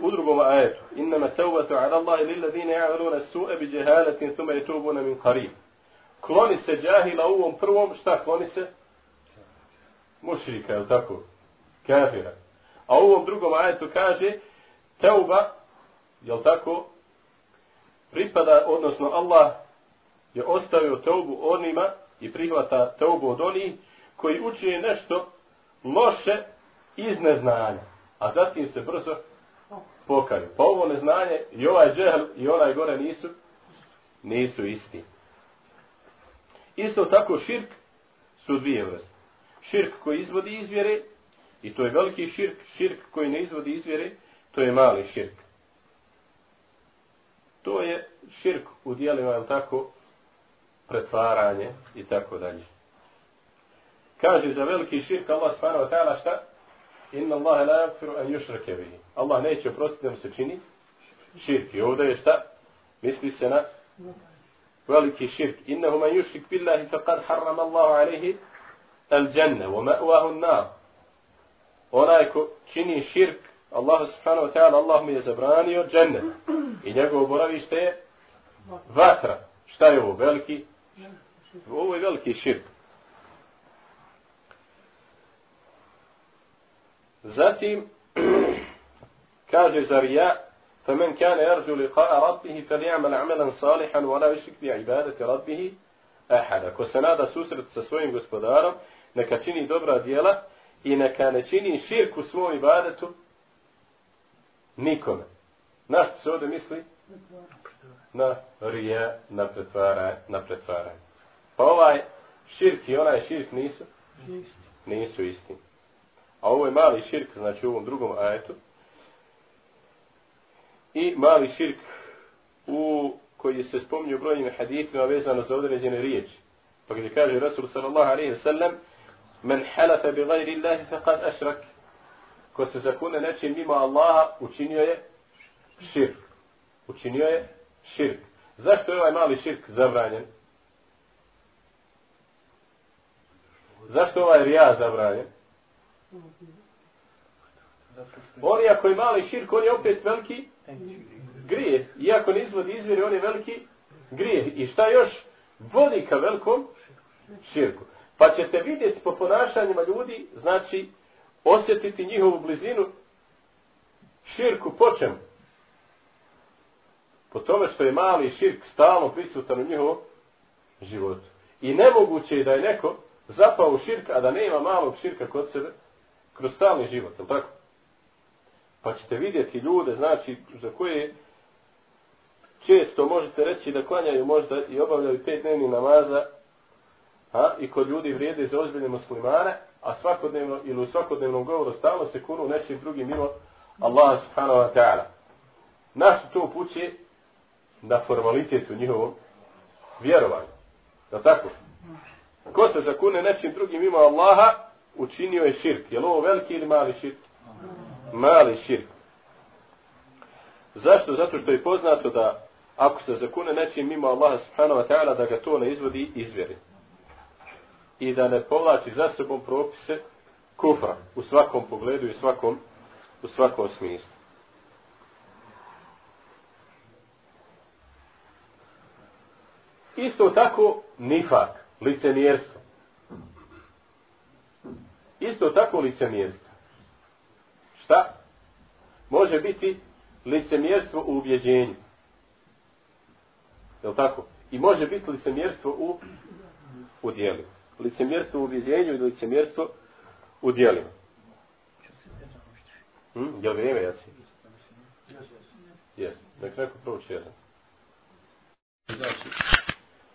u drugom ajetu innama tawbatu ala Allahi lil ladina ya'maluna su'a bi jahalatin thumma yatubuna min qarib kloni se džahila u ovom prvom šta kloni se mušrika je tako kafira a u ovom drugom ajetu kaže tauba Jel tako pripada odnosno Allah je ostavio teubu onima i prihvata teubu od onih koji učine nešto loše iz neznanja a zatim se brzo pokaju. Pa ovo neznanje i ovaj džehl i onaj gore nisu nisu isti. Isto tako širk su dvije vrste. Širk koji izvodi izvjere i to je veliki širk. Širk koji ne izvodi izvjere to je mali širk. To je širk u dijelima, je tako, pretvaranje i tako dalje. Kaže za veliki širk Allah subhanahu wa ta'ala šta? Inna Allahe la yakfiru an yushrake bihi. Allah neće oprostiti da mu se čini širk. I ovdje je šta? Misli se na veliki širk. Innahu man yushrik billahi faqad harrama Allahu alayhi al-janna wa ma'wahu an-nar. Onaj ko čini širk Allah subhanahu wa ta'ala Allah mu je zabranio džennet. I njegovo boravište je vatra. Šta je ovo? Veliki? Ovo je veliki širk. Zatim, [clears throat] kaže za rija, فمن كان يرجو لقاء ربه فليعمل عملا صالحا ولا يشرك بعبادة ربه أحدا ko se nada susret sa svojim gospodarom neka čini dobra djela i neka ne čini širk u svom ibadetu nikome na što se ovdje misli? Na rije, na pretvaranje na pretvaranje. Pa ovaj širk i onaj širk nisu? Nisu isti. A ovo je mali širk znači u ovom drugom ajetu. I mali širk u koji se spominje u brojnim hadithima vezano za određene riječi. Pa gdje kaže Rasul sallallahu alaihi sallam Men halafa bi gajri Allahi faqad ašrak. Ko se zakune nečim mimo Allaha učinio je širk. Učinio je širk. Zašto je ovaj mali širk zabranjen? Zašto je ovaj rija zabranjen? On je ako je mali širk, on je opet veliki grije. Iako ne izvodi izvjeri, on je veliki grije. I šta još? Vodi ka velikom širku. Pa ćete vidjeti po ponašanjima ljudi, znači osjetiti njihovu blizinu širku po čemu? Po tome što je mali širk stalno prisutan u njihovom životu. I nemoguće je da je neko zapao u širk, a da nema malog širka kod sebe kroz stalni život, je tako? Pa ćete vidjeti ljude, znači, za koje često možete reći da klanjaju možda i obavljaju pet dnevni namaza, a, i kod ljudi vrijede za ozbiljne muslimane, a svakodnevno ili u svakodnevnom govoru stalno se kunu nečim drugim mimo Allah subhanahu wa ta'ala. Naš to upuće na formalitetu njihovom vjerovanju. Da tako? Ko se zakune nečim drugim mimo Allaha, učinio je širk. Je li ovo veliki ili mali širk? mali širk. Zašto? Zato što je poznato da ako se zakune nečim mimo Allaha subhanahu wa ta'ala da ga to ne izvodi izvjeri. I da ne povlači za sobom propise kufra u svakom pogledu i svakom, u svakom smislu. Isto tako nifak, licenijerstvo. Isto tako licenijerstvo. Šta? Može biti licemjerstvo u ubjeđenju. Je tako? I može biti licemjerstvo u, u dijelu. Licemjerstvo u ubjeđenju i licemjerstvo u dijelima. Hm? Je li vrijeme, Jaci? Jes. Nek neko prouči jezan. Znači,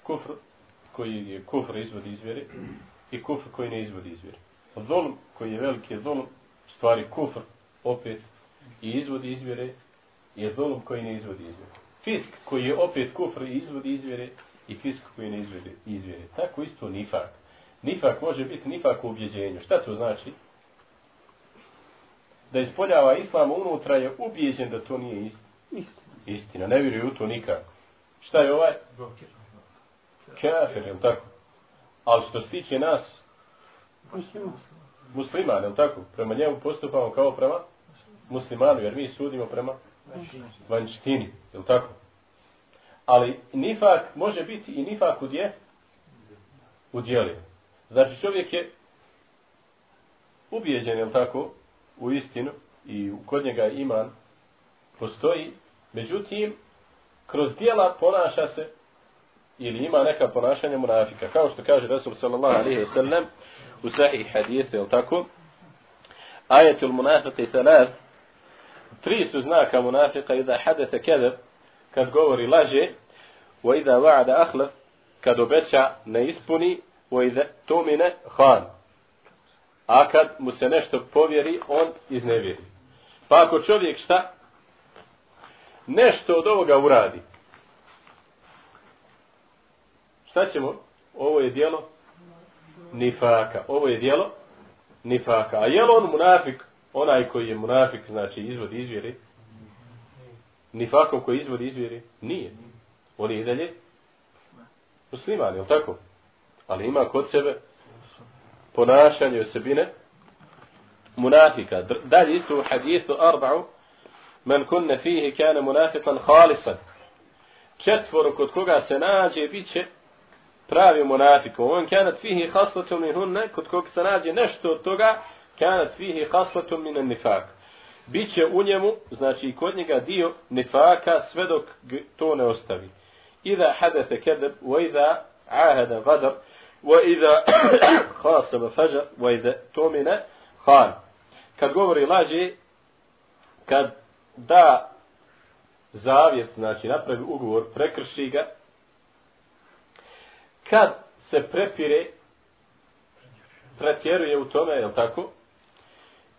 kufr koji je kufr izvodi izvjeri i kufr koji ne izvodi izvjeri. Zolom koji je veliki je zolom, stvari kufr opet i izvodi izvjere je zulum koji ne izvodi izvjere. Fisk koji je opet kufr i izvodi izvjere i fisk koji ne izvodi izvjere. Tako isto nifak. Nifak može biti nifak u ubjeđenju. Šta to znači? Da ispoljava islam unutra je ubijeđen da to nije istina. Istina. Ne vjeruje u to nikako. Šta je ovaj? Kafir, je tako? Ali što se tiče nas, Musliman. musliman, je tako? Prema njemu postupamo kao prema muslimanu, jer mi sudimo prema vanštini, je tako? Ali nifak može biti i nifak u dje, u djeli. Znači čovjek je ubijeđen, je tako, u istinu i kod njega iman postoji, međutim, kroz dijela ponaša se ili ima neka ponašanja munafika. Kao što kaže Resul sallallahu alaihi wa sallam u sahih hadith, je tako? Ajetul munafika thalath, tri su znaka munafika idha hadete kedeb, kad govori laže, wa idha va'ada ahlef, kad obeća ne ispuni, wa idha tumine khan. A kad mu se nešto povjeri, on iznevjeri. Pa ako čovjek šta? Nešto od ovoga uradi. Šta ćemo? Ovo je dijelo nifaka. Ovo je dijelo nifaka. A je li on munafik? Onaj koji je munafik, znači izvod izvjeri. Nifakom koji izvod izvjeri? Nije. On je i dalje musliman, je li tako? Ali ima kod sebe ponašanje osobine munafika. Dalje isto u hadithu arba'u men kunne fihi kane munafikan halisan. Četvoro kod koga se nađe bit će pravi munafikom. On kanat fihi haslatum min hunne, kod kog se nađe nešto od toga, kanat fihi haslatum min nifak. Biće u njemu, znači kod njega dio nifaka sve dok to ne ostavi. Iza hadete kedeb, wa iza ahada gadar, wa iza [coughs] khasaba fajar, wa iza tomine khan. Kad govori laži, kad da zavjet, znači napravi ugovor, prekrši ga, kad se prepire, pretjeruje u tome, je tako?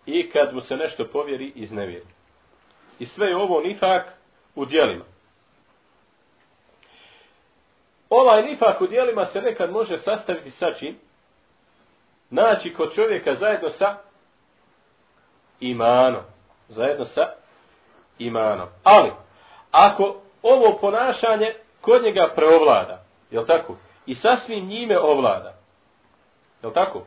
I kad mu se nešto povjeri, iznevjeri. I sve je ovo nifak u dijelima. Ovaj nifak u dijelima se nekad može sastaviti sa čim? Naći kod čovjeka zajedno sa imanom. Zajedno sa imanom. Ali, ako ovo ponašanje kod njega preovlada, je tako? I sasvim njime ovlada. Je tako?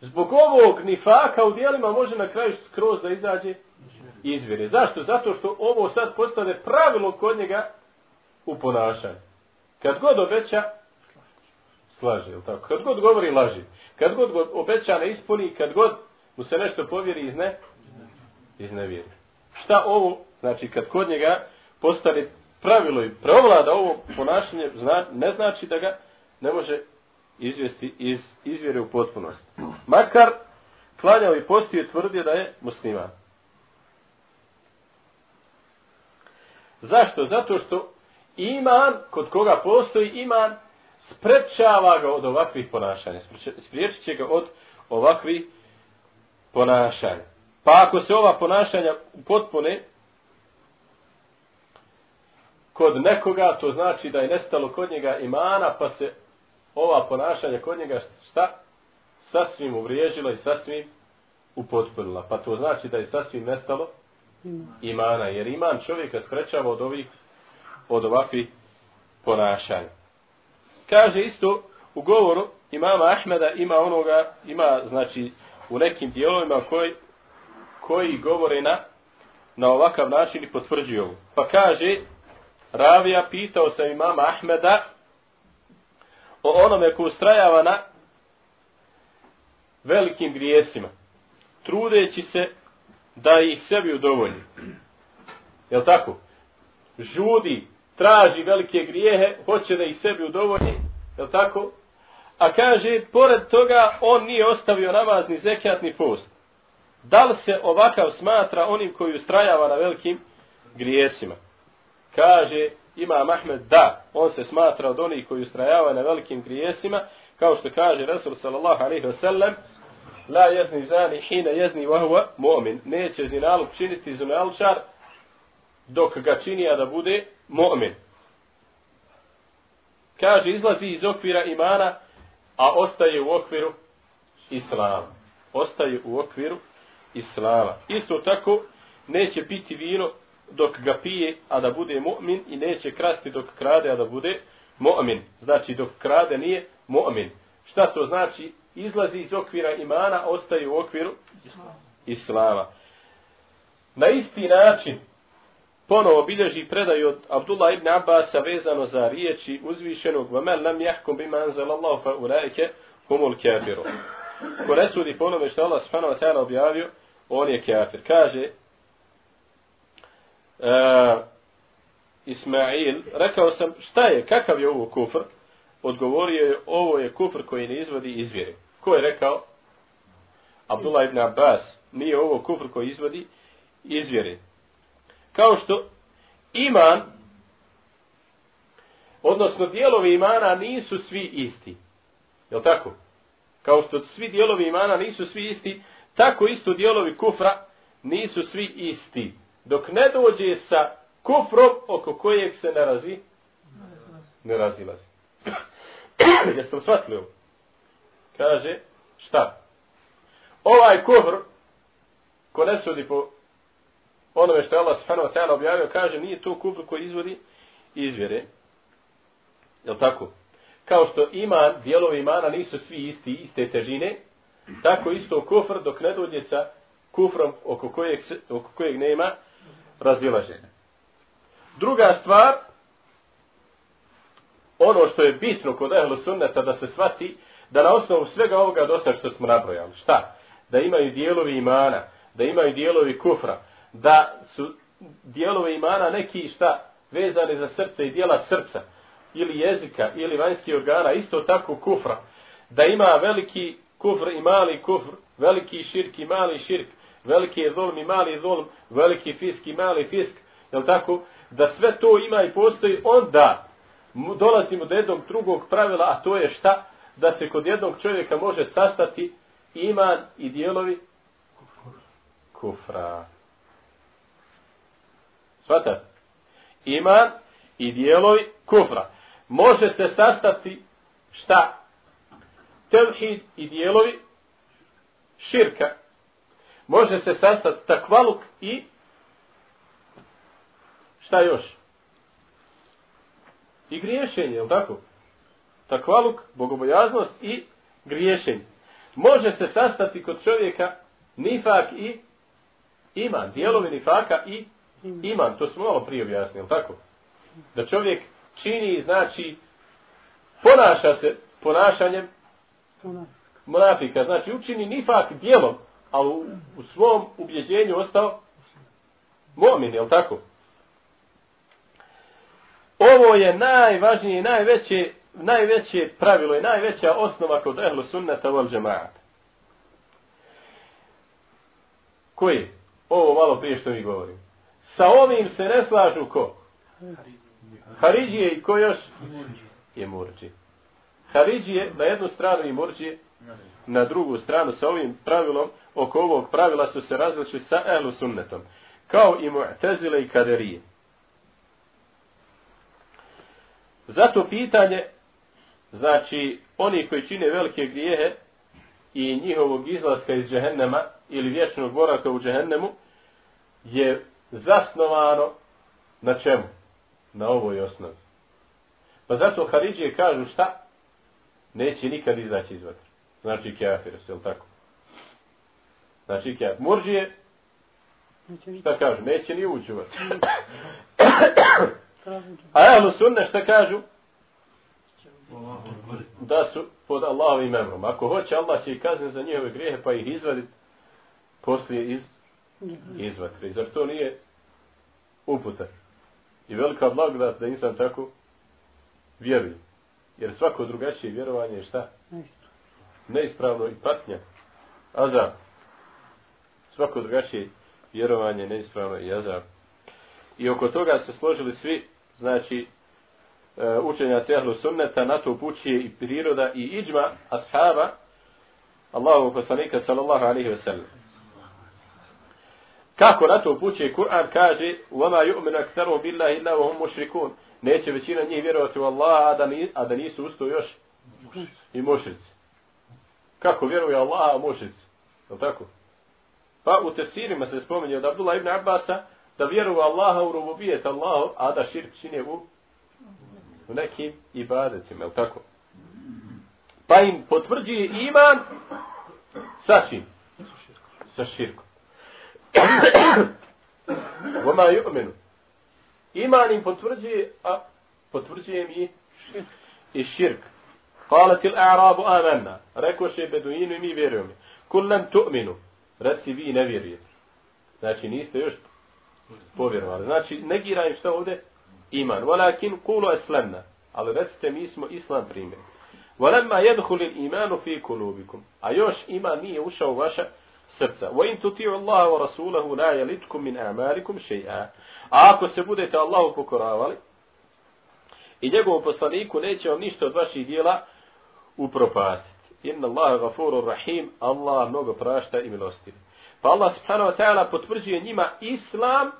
Zbog ovog nifaka u dijelima može na kraju skroz da izađe izvire. Zašto? Zato što ovo sad postane pravilo kod njega u ponašanju. Kad god obeća, slaže, je tako? Kad god govori, laži. Kad god obeća ne ispuni, kad god mu se nešto povjeri iz ne, iz nevjeri. Šta ovo, znači kad kod njega postane pravilo i preovlada ovo ponašanje, zna, ne znači da ga ne može izvesti iz izvjere u potpunosti. Makar klanjao i postio tvrdio da je musliman. Zašto? Zato što iman, kod koga postoji iman, sprečava ga od ovakvih ponašanja. Spriječit će ga od ovakvih ponašanja. Pa ako se ova ponašanja potpune kod nekoga, to znači da je nestalo kod njega imana, pa se ova ponašanja kod njega šta? Sasvim uvriježila i sasvim upotpunila. Pa to znači da je sasvim nestalo imana. Jer iman čovjeka sprečava od ovih od ovakvih ponašanja. Kaže isto u govoru imama Ahmeda ima onoga, ima znači u nekim dijelovima koji, koji govore na, na ovakav način i potvrđuju ovo. Pa kaže, Ravija pitao sam imama Ahmeda o onome ko ustrajava na velikim grijesima, trudeći se da ih sebi udovolji. Je tako? Žudi, traži velike grijehe, hoće da ih sebi udovolji, je tako? A kaže, pored toga, on nije ostavio namazni zekijatni post. Da li se ovakav smatra onim koji ustrajava na velikim grijesima? Kaže, ima Ahmed da, on se smatra od onih koji ustrajava na velikim grijesima, kao što kaže Rasul sallallahu alaihi wa sallam, la jezni zani hina jezni vahva mu'min. Neće zinaluk činiti zinalčar dok ga čini da bude mu'min. Kaže, izlazi iz okvira imana, a ostaje u okviru islama. Ostaje u okviru islama. Isto tako, neće piti vino dok ga pije, a da bude mu'min, i neće krasti dok krade, a da bude mu'min. Znači dok krade nije mu'min. Šta to znači? Izlazi iz okvira imana, ostaje u okviru islama. Na isti način ponovo bilježi predaju od Abdullah ibn Abbasa vezano za riječi uzvišenog وَمَنْ لَمْ يَحْكُمْ بِمَا أَنْزَلَ اللَّهُ فَأُولَٰئِكَ هُمُ الْكَافِرُونَ Ko ne sudi po onome što Allah subhanahu wa ta'ala objavio, on je kafir. Kaže e, Ismail, rekao sam, šta je, kakav je ovo kufr? Odgovorio je, ovo je kufr koji ne izvodi izvjere. Ko je rekao? Abdullah ibn Abbas, nije ovo kufr koji izvodi izvjere. Kao što iman, odnosno dijelovi imana nisu svi isti. Je tako? Kao što svi dijelovi imana nisu svi isti, tako isto dijelovi kufra nisu svi isti. Dok ne dođe sa kufrom oko kojeg se ne razi, ne razilazi. [clears throat] Jeste li shvatili ovo? Kaže, šta? Ovaj kufr, ko ne sudi po onome što je Allah subhanahu wa ta'ala objavio, kaže, nije to kufr koji izvodi izvjere. Je tako? Kao što ima, dijelovi imana nisu svi isti, iste težine, tako isto kufr dok ne dođe sa kufrom oko kojeg, oko kojeg nema razilaženja. Druga stvar, ono što je bitno kod ehlu sunneta da se shvati, da na osnovu svega ovoga dosta što smo nabrojali. Šta? Da imaju dijelovi imana, da imaju dijelovi kufra, da su dijelovi imana neki šta vezani za srce i dijela srca, ili jezika, ili vanjski organa, isto tako kufra. Da ima veliki kufr i mali kufr, veliki širk i mali širk, veliki je zolm i mali zulm, veliki fisk i mali fisk, jel tako? Da sve to ima i postoji, onda dolazimo do jednog drugog pravila, a to je šta? Da se kod jednog čovjeka može sastati iman i dijelovi kufra. Svata? Iman i dijelovi kufra. Može se sastati šta? Tevhid i dijelovi širka. Može se sastati takvaluk i šta još? I griješenje, je li tako? Takvaluk, bogobojaznost i griješenje. Može se sastati kod čovjeka nifak i iman, dijelovi nifaka i iman. To smo malo prije objasnili, tako? Da čovjek čini, znači, ponaša se ponašanjem monafika. Znači, učini nifak dijelom, ali u, u svom ubjeđenju ostao momin, jel tako? Ovo je najvažnije, najveće, najveće pravilo i najveća osnova kod ehlu sunnata wal džemaata. Koji? Ovo malo prije što mi govorim. Sa ovim se ne slažu ko? Haridžije i ko još? Je murđi. Haridžije na jednu stranu i murđije na drugu stranu sa ovim pravilom, oko ovog pravila su se različili sa ehlu sunnetom. Kao i mu'tezile i kaderije. Zato pitanje, znači, oni koji čine velike grijehe i njihovog izlaska iz džehennema ili vječnog boraka u džehennemu, je zasnovano na čemu? Na ovoj osnovi. Pa zato Haridžije kažu šta? Neće nikad izaći iz vatra. Znači kjafir, je li tako? Znači kafir. Murđije, šta kažu? Neće ni ući u vatra. [coughs] A ehlu sunne šta kažu? Da su pod Allahovim emrom. Ako hoće, Allah će ih kazniti za njihove grijehe, pa ih izvaditi poslije iz, izvatre. I zar to nije uputa? I velika blagodat da insan tako vjeruje. Jer svako drugačije vjerovanje je šta? Neispravno i patnja. Azab Svako drugačije vjerovanje neispravno i azab. I oko toga se složili svi znači e, učenja cehlu sunneta, na to upućuje i priroda i iđma ashaba Allahu poslanika sallallahu alaihi wa sallam. Kako na to upućuje Kur'an kaže وَمَا يُؤْمِنَ أَكْتَرُهُ بِاللَّهِ إِلَّا وَهُمْ مُشْرِكُونَ Neće većina njih vjerovati u Allaha, a da, ni, a da nisu usto još i mušrici. Kako vjeruje Allah, a mušrici? Je tako? Pa u tefsirima se spominje od Abdullah ibn Abbasa da vjeruje Allaha u rububijet Allahu, a da širk čine u u nekim ibadetima, je tako? Pa im potvrđuje iman sa čim? Sa širkom. [coughs] Voma ju'minu. Iman im potvrđuje, a potvrđuje im i, i širk. Qalat il a'rabu amanna. Rekoše beduinu i mi vjerujemo. Kullam tu'minu. Reci vi ne vjerujete. Znači niste još povjerovali. Znači negira im što ovdje? Iman. Walakin kulu eslemna. Ali recite mi smo islam primjer. Walamma yadkhulu al-iman fi kulubikum. A još iman nije ušao u vaša srca. Wa in tuti'u Allaha wa rasulahu la yalitkum min a'malikum shay'a. A ako se budete Allahu pokoravali i njegovom poslaniku neće vam ništa od vaših dijela upropasti. Inna Allah gafurur rahim, Allah mnogo prašta i milosti. Pa Allah subhanahu wa ta'ala potvrđuje njima islam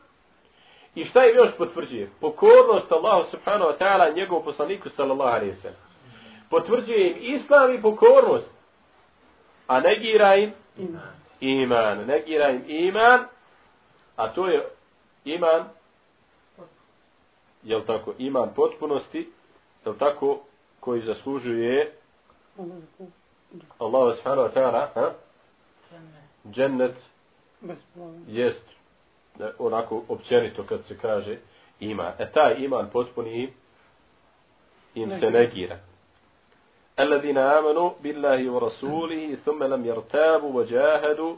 i šta im još potvrđuje? Pokornost Allahu subhanahu wa ta'ala njegovom poslaniku sallallahu alaihi sallam. Potvrđuje im islam i pokornost. A negira im iman. iman. Negira im iman. A to je iman jel tako, iman potpunosti, jel tako, koji zaslužuje Allah subhanahu wa ta'ala, ha? Džennet jest onako općenito kad se kaže ima. E taj iman potpuni im se negira. الذين آمنوا بالله ورسوله ثم لم يرتابوا وجاهدوا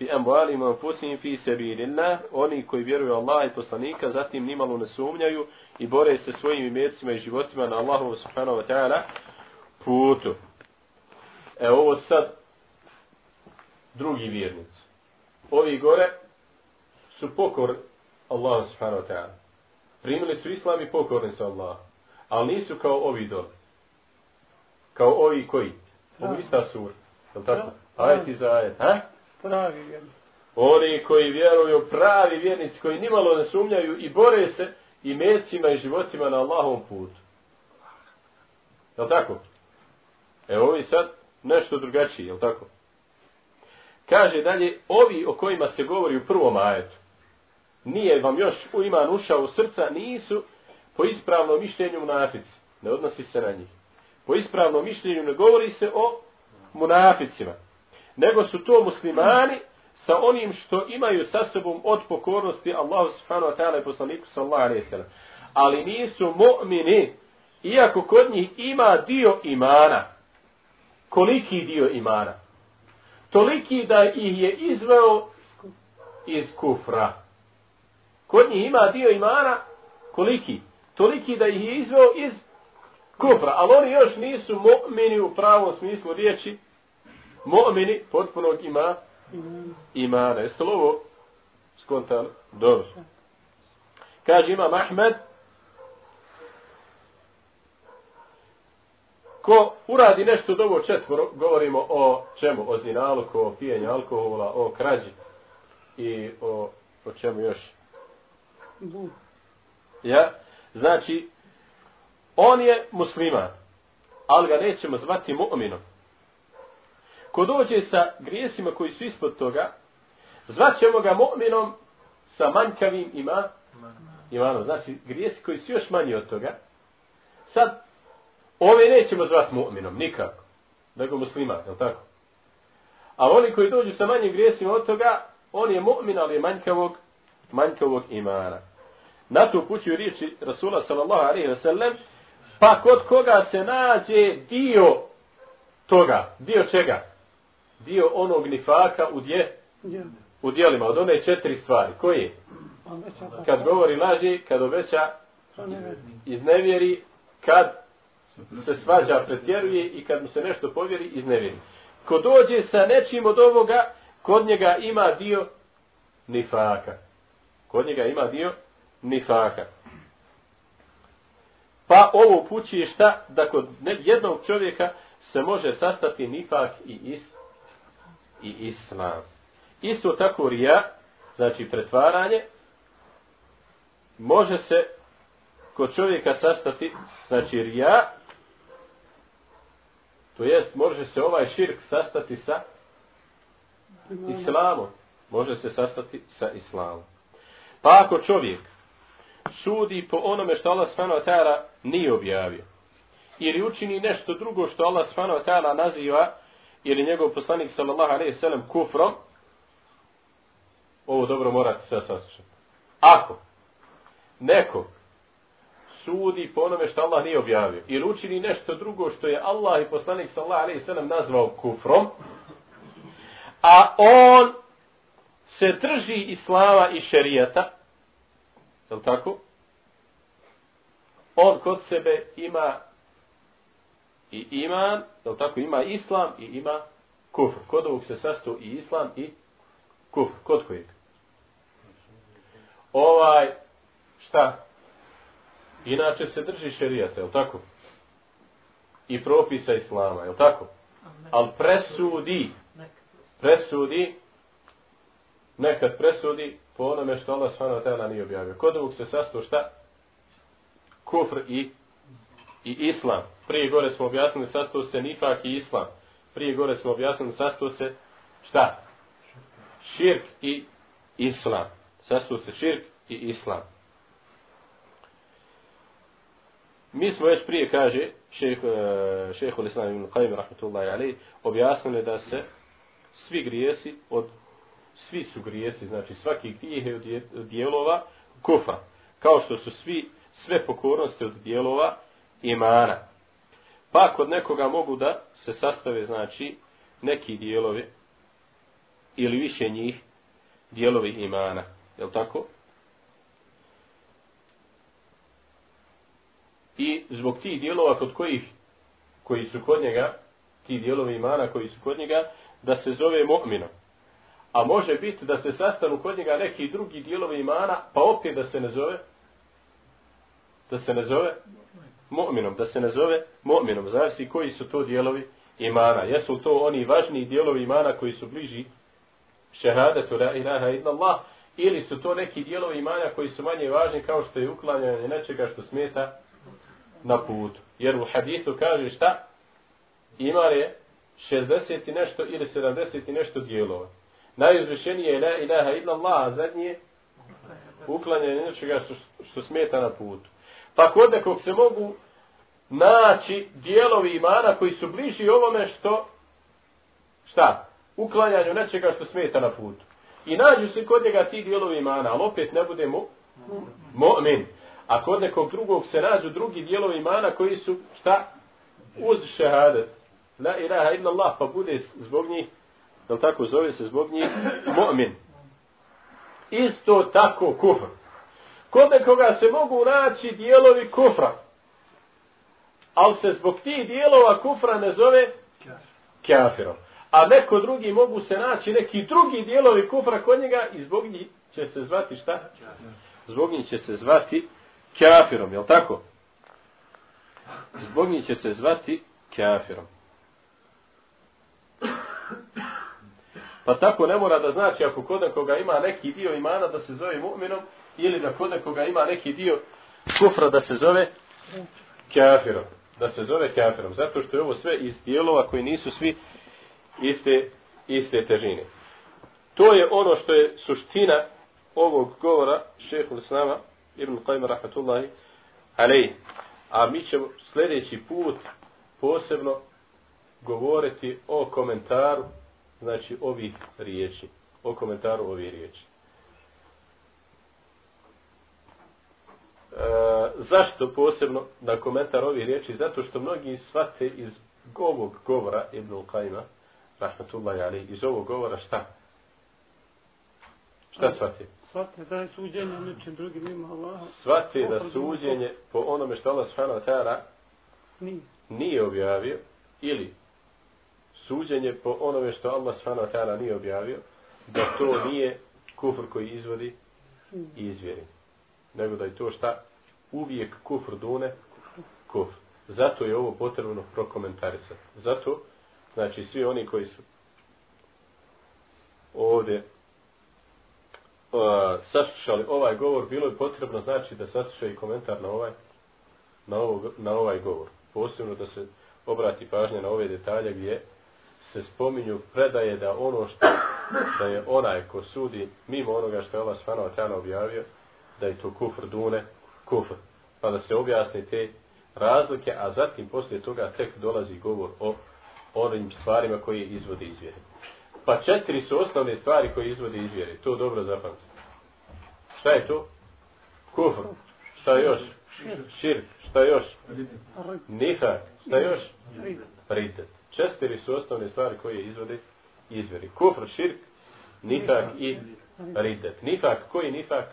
بأموالهم وأنفسهم في سبيل الله oni koji vjeruju Allah i poslanika zatim nimalo ne sumnjaju i bore se svojim imecima i životima na Allahu subhanahu wa ta'ala putu. E ovo sad drugi vjernici. Ovi gore su pokor Allah subhanahu wa ta'ala. Primili su islam i pokorni su Allah. Ali nisu kao ovi dole. Kao ovi koji? Ovo ista sur. Je tako? Ajet iz ajet. Ha? Pravi vjernici. Oni koji vjeruju pravi vjernici, koji nimalo ne sumnjaju i bore se i mecima i životima na Allahovom putu. Je tako? Evo ovi sad nešto drugačiji, je tako? Kaže dalje, ovi o kojima se govori u prvom ajetu, nije vam još u iman ušao u srca, nisu po ispravnom mišljenju munafici. Ne odnosi se na njih. Po ispravnom mišljenju ne govori se o munaficima. Nego su to muslimani sa onim što imaju sa sobom od pokornosti Allahu subhanahu wa ta'ala i poslaniku sallallahu alaihi sallam. Ali nisu mu'mini, iako kod njih ima dio imana. Koliki dio imana? Toliki da ih je izveo iz kufra. Kod njih ima dio imana, koliki? Toliki da ih je izveo iz kufra. Ali oni još nisu mu'mini u pravom smislu riječi. Mu'mini potpunog ima imana. Jeste li ovo skontali? Dobro. Kaže ima Mahmed, ko uradi nešto dobo četvoro, govorimo o čemu? O zinaluku, o pijenju alkohola, o krađi i o, o čemu još? Ja, znači, on je musliman, ali ga nećemo zvati mu'minom. Ko dođe sa grijesima koji su ispod toga, zvaćemo ga mu'minom sa manjkavim ima, imanom. Znači, grijesi koji su još manji od toga, sad, ove nećemo zvati mu'minom, nikako, nego musliman, je tako? A oni koji dođu sa manjim grijesima od toga, on je mu'min, ali je manjkavog, manjkavog imana. Na to pućuju riječi Rasula sallallahu alaihi wa sallam, pa kod koga se nađe dio toga, dio čega? dio onog nifaka u dje, u dijelima, od one četiri stvari. Koje? Kad govori laži, kad obeća iznevjeri, kad se svađa, pretjeruje i kad mu se nešto povjeri, iznevjeri. Ko dođe sa nečim od ovoga, kod njega ima dio nifaka. Kod njega ima dio nifaka. Pa ovo pući šta? Da kod jednog čovjeka se može sastati nifak i is, i islam. Isto tako rija, znači pretvaranje, može se kod čovjeka sastati, znači rija, to jest može se ovaj širk sastati sa islamom. Može se sastati sa islamom. Pa ako čovjek sudi po onome što Allah subhanahu wa ta'ala nije objavio. Ili učini nešto drugo što Allah subhanahu wa ta'ala naziva ili njegov poslanik sallallahu alaihi sallam kufrom, ovo dobro morate sve saslušati. Ako neko sudi po onome što Allah nije objavio ili učini nešto drugo što je Allah i poslanik sallallahu alaihi sallam nazvao kufrom, a on se drži islama i šerijata, je li tako? On kod sebe ima i iman, je li tako? Ima islam i ima kufr. Kod ovog se sastoji i islam i kufr. Kod kojeg? Ovaj, šta? Inače se drži šerijata, je li tako? I propisa islama, je li tako? Ali presudi, presudi, nekad presudi po onome što Allah svano tela nije objavio. Kod ovog se sasto šta? Kufr i, i islam. Prije gore smo objasnili sasto se nifak i islam. Prije gore smo objasnili sasto se šta? Širk i islam. Sasto se širk i islam. Mi smo već prije, kaže šeheh šeho l'islam ibn Qajim, rahmatullahi alaih, objasnili da se svi grijesi od svi su grijesi, znači svaki grijeh je od dijelova kufa. Kao što su svi, sve pokornosti od dijelova imana. Pa kod nekoga mogu da se sastave, znači, neki dijelovi ili više njih dijelovi imana. Je li tako? I zbog tih dijelova kod kojih koji su kod njega, ti dijelovi imana koji su kod njega, da se zove mu'minom. A može biti da se sastanu kod njega neki drugi dijelovi imana, pa opet da se ne zove da se ne zove mu'minom, da se ne zove mu'minom. Zavisi koji su to dijelovi imana. Jesu to oni važniji dijelovi imana koji su bliži šehadetu la ilaha illallah, ili su to neki dijelovi imana koji su manje važni kao što je uklanjanje nečega što smeta na putu. Jer u hadisu kaže šta? Ima je 60 i nešto ili 70 i nešto dijelova najuzvišenije je la ilaha illa Allah, a zadnje uklanjanje nečega što, što smeta na putu. Pa kod nekog se mogu naći dijelovi imana koji su bliži ovome što šta? Uklanjanju nečega što smeta na putu. I nađu se kod njega ti dijelovi imana, ali opet ne bude mu mu'min. A kod nekog drugog se nađu drugi dijelovi imana koji su šta? Uz šehadet. La ilaha illa Allah, pa bude zbog njih jel tako zove se zbog njih, mu'min. Isto tako kufr. Kod nekoga se mogu naći dijelovi kufra, ali se zbog tih dijelova kufra ne zove kafirom. A neko drugi mogu se naći neki drugi dijelovi kufra kod njega i zbog njih će se zvati šta? Zbog njih će se zvati kafirom, jel tako? Zbog njih će se zvati kafirom. Pa tako ne mora da znači ako kod nekoga ima neki dio imana da se zove mu'minom ili da kod nekoga ima neki dio kufra da se zove kafirom. Da se zove kafirom. Zato što je ovo sve iz dijelova koji nisu svi iste, iste težine. To je ono što je suština ovog govora šehu Lisnama Ibn Qajma rahmetullahi Alej. A mi ćemo sljedeći put posebno govoriti o komentaru znači ovih riječi, o komentaru ovih riječi. E, zašto posebno na komentar ovih riječi? Zato što mnogi shvate iz ovog govora Ibn Qajma, rahmatullahi ali, iz ovog govora šta? Šta shvate? Shvate da je suđenje nečem drugim ima Allah. Shvate da suđenje po onome što Allah subhanahu ta'ala nije. nije objavio ili suđenje po onome što Allah subhanahu ta'ala nije objavio, da to nije kufr koji izvodi i izvjeri. Nego da je to šta? Uvijek kufr dune kufr. Zato je ovo potrebno prokomentarisati. Zato, znači, svi oni koji su ovdje E, saslušali ovaj govor, bilo je potrebno znači da saslušaju komentar na ovaj, na, ovo, na ovaj govor. Posebno da se obrati pažnje na ove detalje gdje se spominju predaje da ono što da je onaj ko sudi mimo onoga što je Allah Svano Tjana objavio, da je to kufr dune, kufr. Pa da se objasni te razlike, a zatim poslije toga tek dolazi govor o onim stvarima koje izvode iz vjere. Pa četiri su osnovne stvari koje izvode iz vjere. To dobro zapamtite. Šta je to? Kufr. Šta još? Širk. Šta još? Nifak. Šta još? Ritet. Četiri su osnovne stvari koje izvode iz vjere. Kufr, širk, nifak i ritet. Nifak, koji nifak?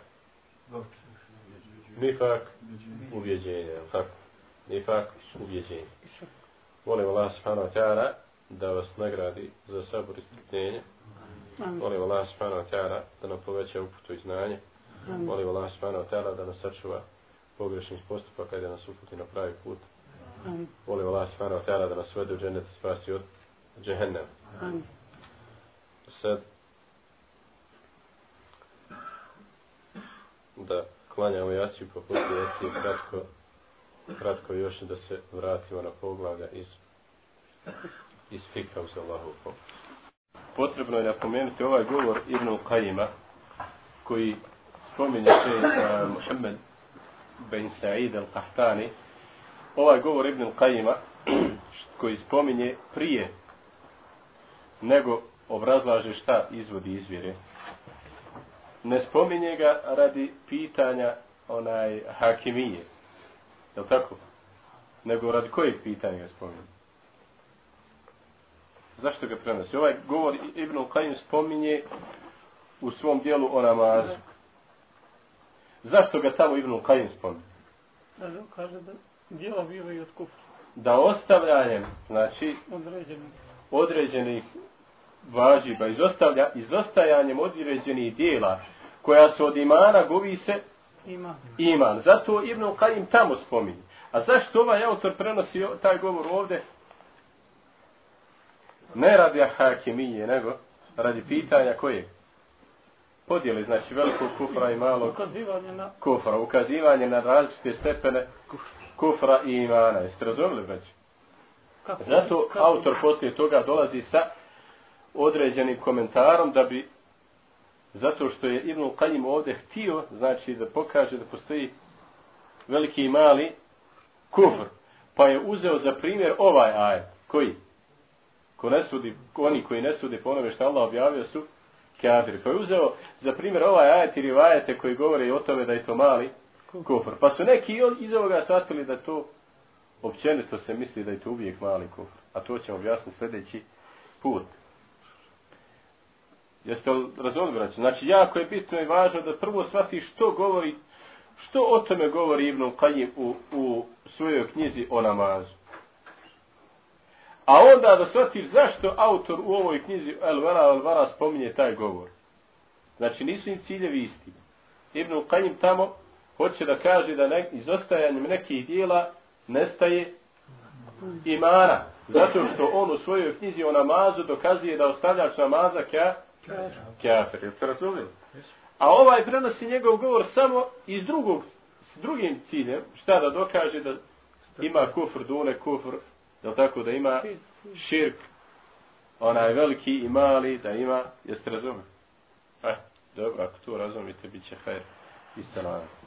Nifak, uvjeđenje. Tako. Nifak, uvjeđenje. Volim Allah subhanahu wa ta'ala da vas nagradi za sabor i strpljenje. Molim Allah subhanahu wa ta'ala da nam poveća uputu i znanje. Molim Allah subhanahu wa ta'ala da nas sačuva pogrešnih postupaka i da nas uputi na pravi put. Molim Allah subhanahu wa ta'ala da nas vede u džennet i spasi od džehennem. Sad da klanjamo jaciju pa poslije jaciju kratko kratko još da se vratimo na poglavlja iz iz fika uz Allahu. Potrebno je napomenuti ovaj govor Ibn Qajima koji spominje še eh, Muhammed bin Sa'id al-Qahtani ovaj govor Ibn Qajima [clears throat] koji spominje prije nego obrazlaže šta izvodi izvire. ne spominje ga radi pitanja onaj hakimije je tako? nego radi kojeg pitanja ga spominje Zašto ga prenosi? Ovaj govor Ibn Qayyim spominje u svom dijelu o namazu. Zašto ga tamo Ibn Qayyim spominje? Da, kaže da dijela bivaju od kufra. Da ostavljanjem, znači, određenih, određenih važiba, izostavlja, izostajanjem određenih dijela koja su od imana gubi se iman. iman. Zato Ibn Qayyim tamo spominje. A zašto ovaj autor prenosi taj govor ovde? Ne radi hakimije, nego radi pitanja koje? Podijeli, znači velikog kufra i malog ukazivanje na... kufra, ukazivanje na različite stepene kufra i imana. Jeste razumili već? Kako, Zato kako, autor poslije toga dolazi sa određenim komentarom da bi zato što je Ibn Qayyim ovdje htio, znači da pokaže da postoji veliki i mali kufr. Pa je uzeo za primjer ovaj ajet. Koji? Ko ne sudi, oni koji ne sude po onome što Allah objavio su kafiri. Pa je uzeo za primjer ovaj ajet i rivajete koji govore o tome da je to mali kufr. Pa su neki iz ovoga shvatili da to općenito se misli da je to uvijek mali kufr. A to ćemo objasniti sljedeći put. Jeste li razumili, Znači, jako je bitno i važno da prvo shvati što govori, što o tome govori Ibn Qajim u, u svojoj knjizi o namazu. A onda da shvatiš zašto autor u ovoj knjizi El Vara El Vara spominje taj govor. Znači nisu im ciljevi isti. Ibn Qajim tamo hoće da kaže da nek, izostajanjem nekih dijela nestaje imana. Zato što on u svojoj knjizi o namazu dokazuje da ostavljač namaza kja, kjafir. Jel A ovaj prenosi njegov govor samo iz drugog, s drugim ciljem, šta da dokaže da ima kufr, dune kufr, Jel tako da ima širk, onaj veliki i mali, da ima, jeste razumeli? Eh, dobro, ako to razumite, bit će hajr i salam.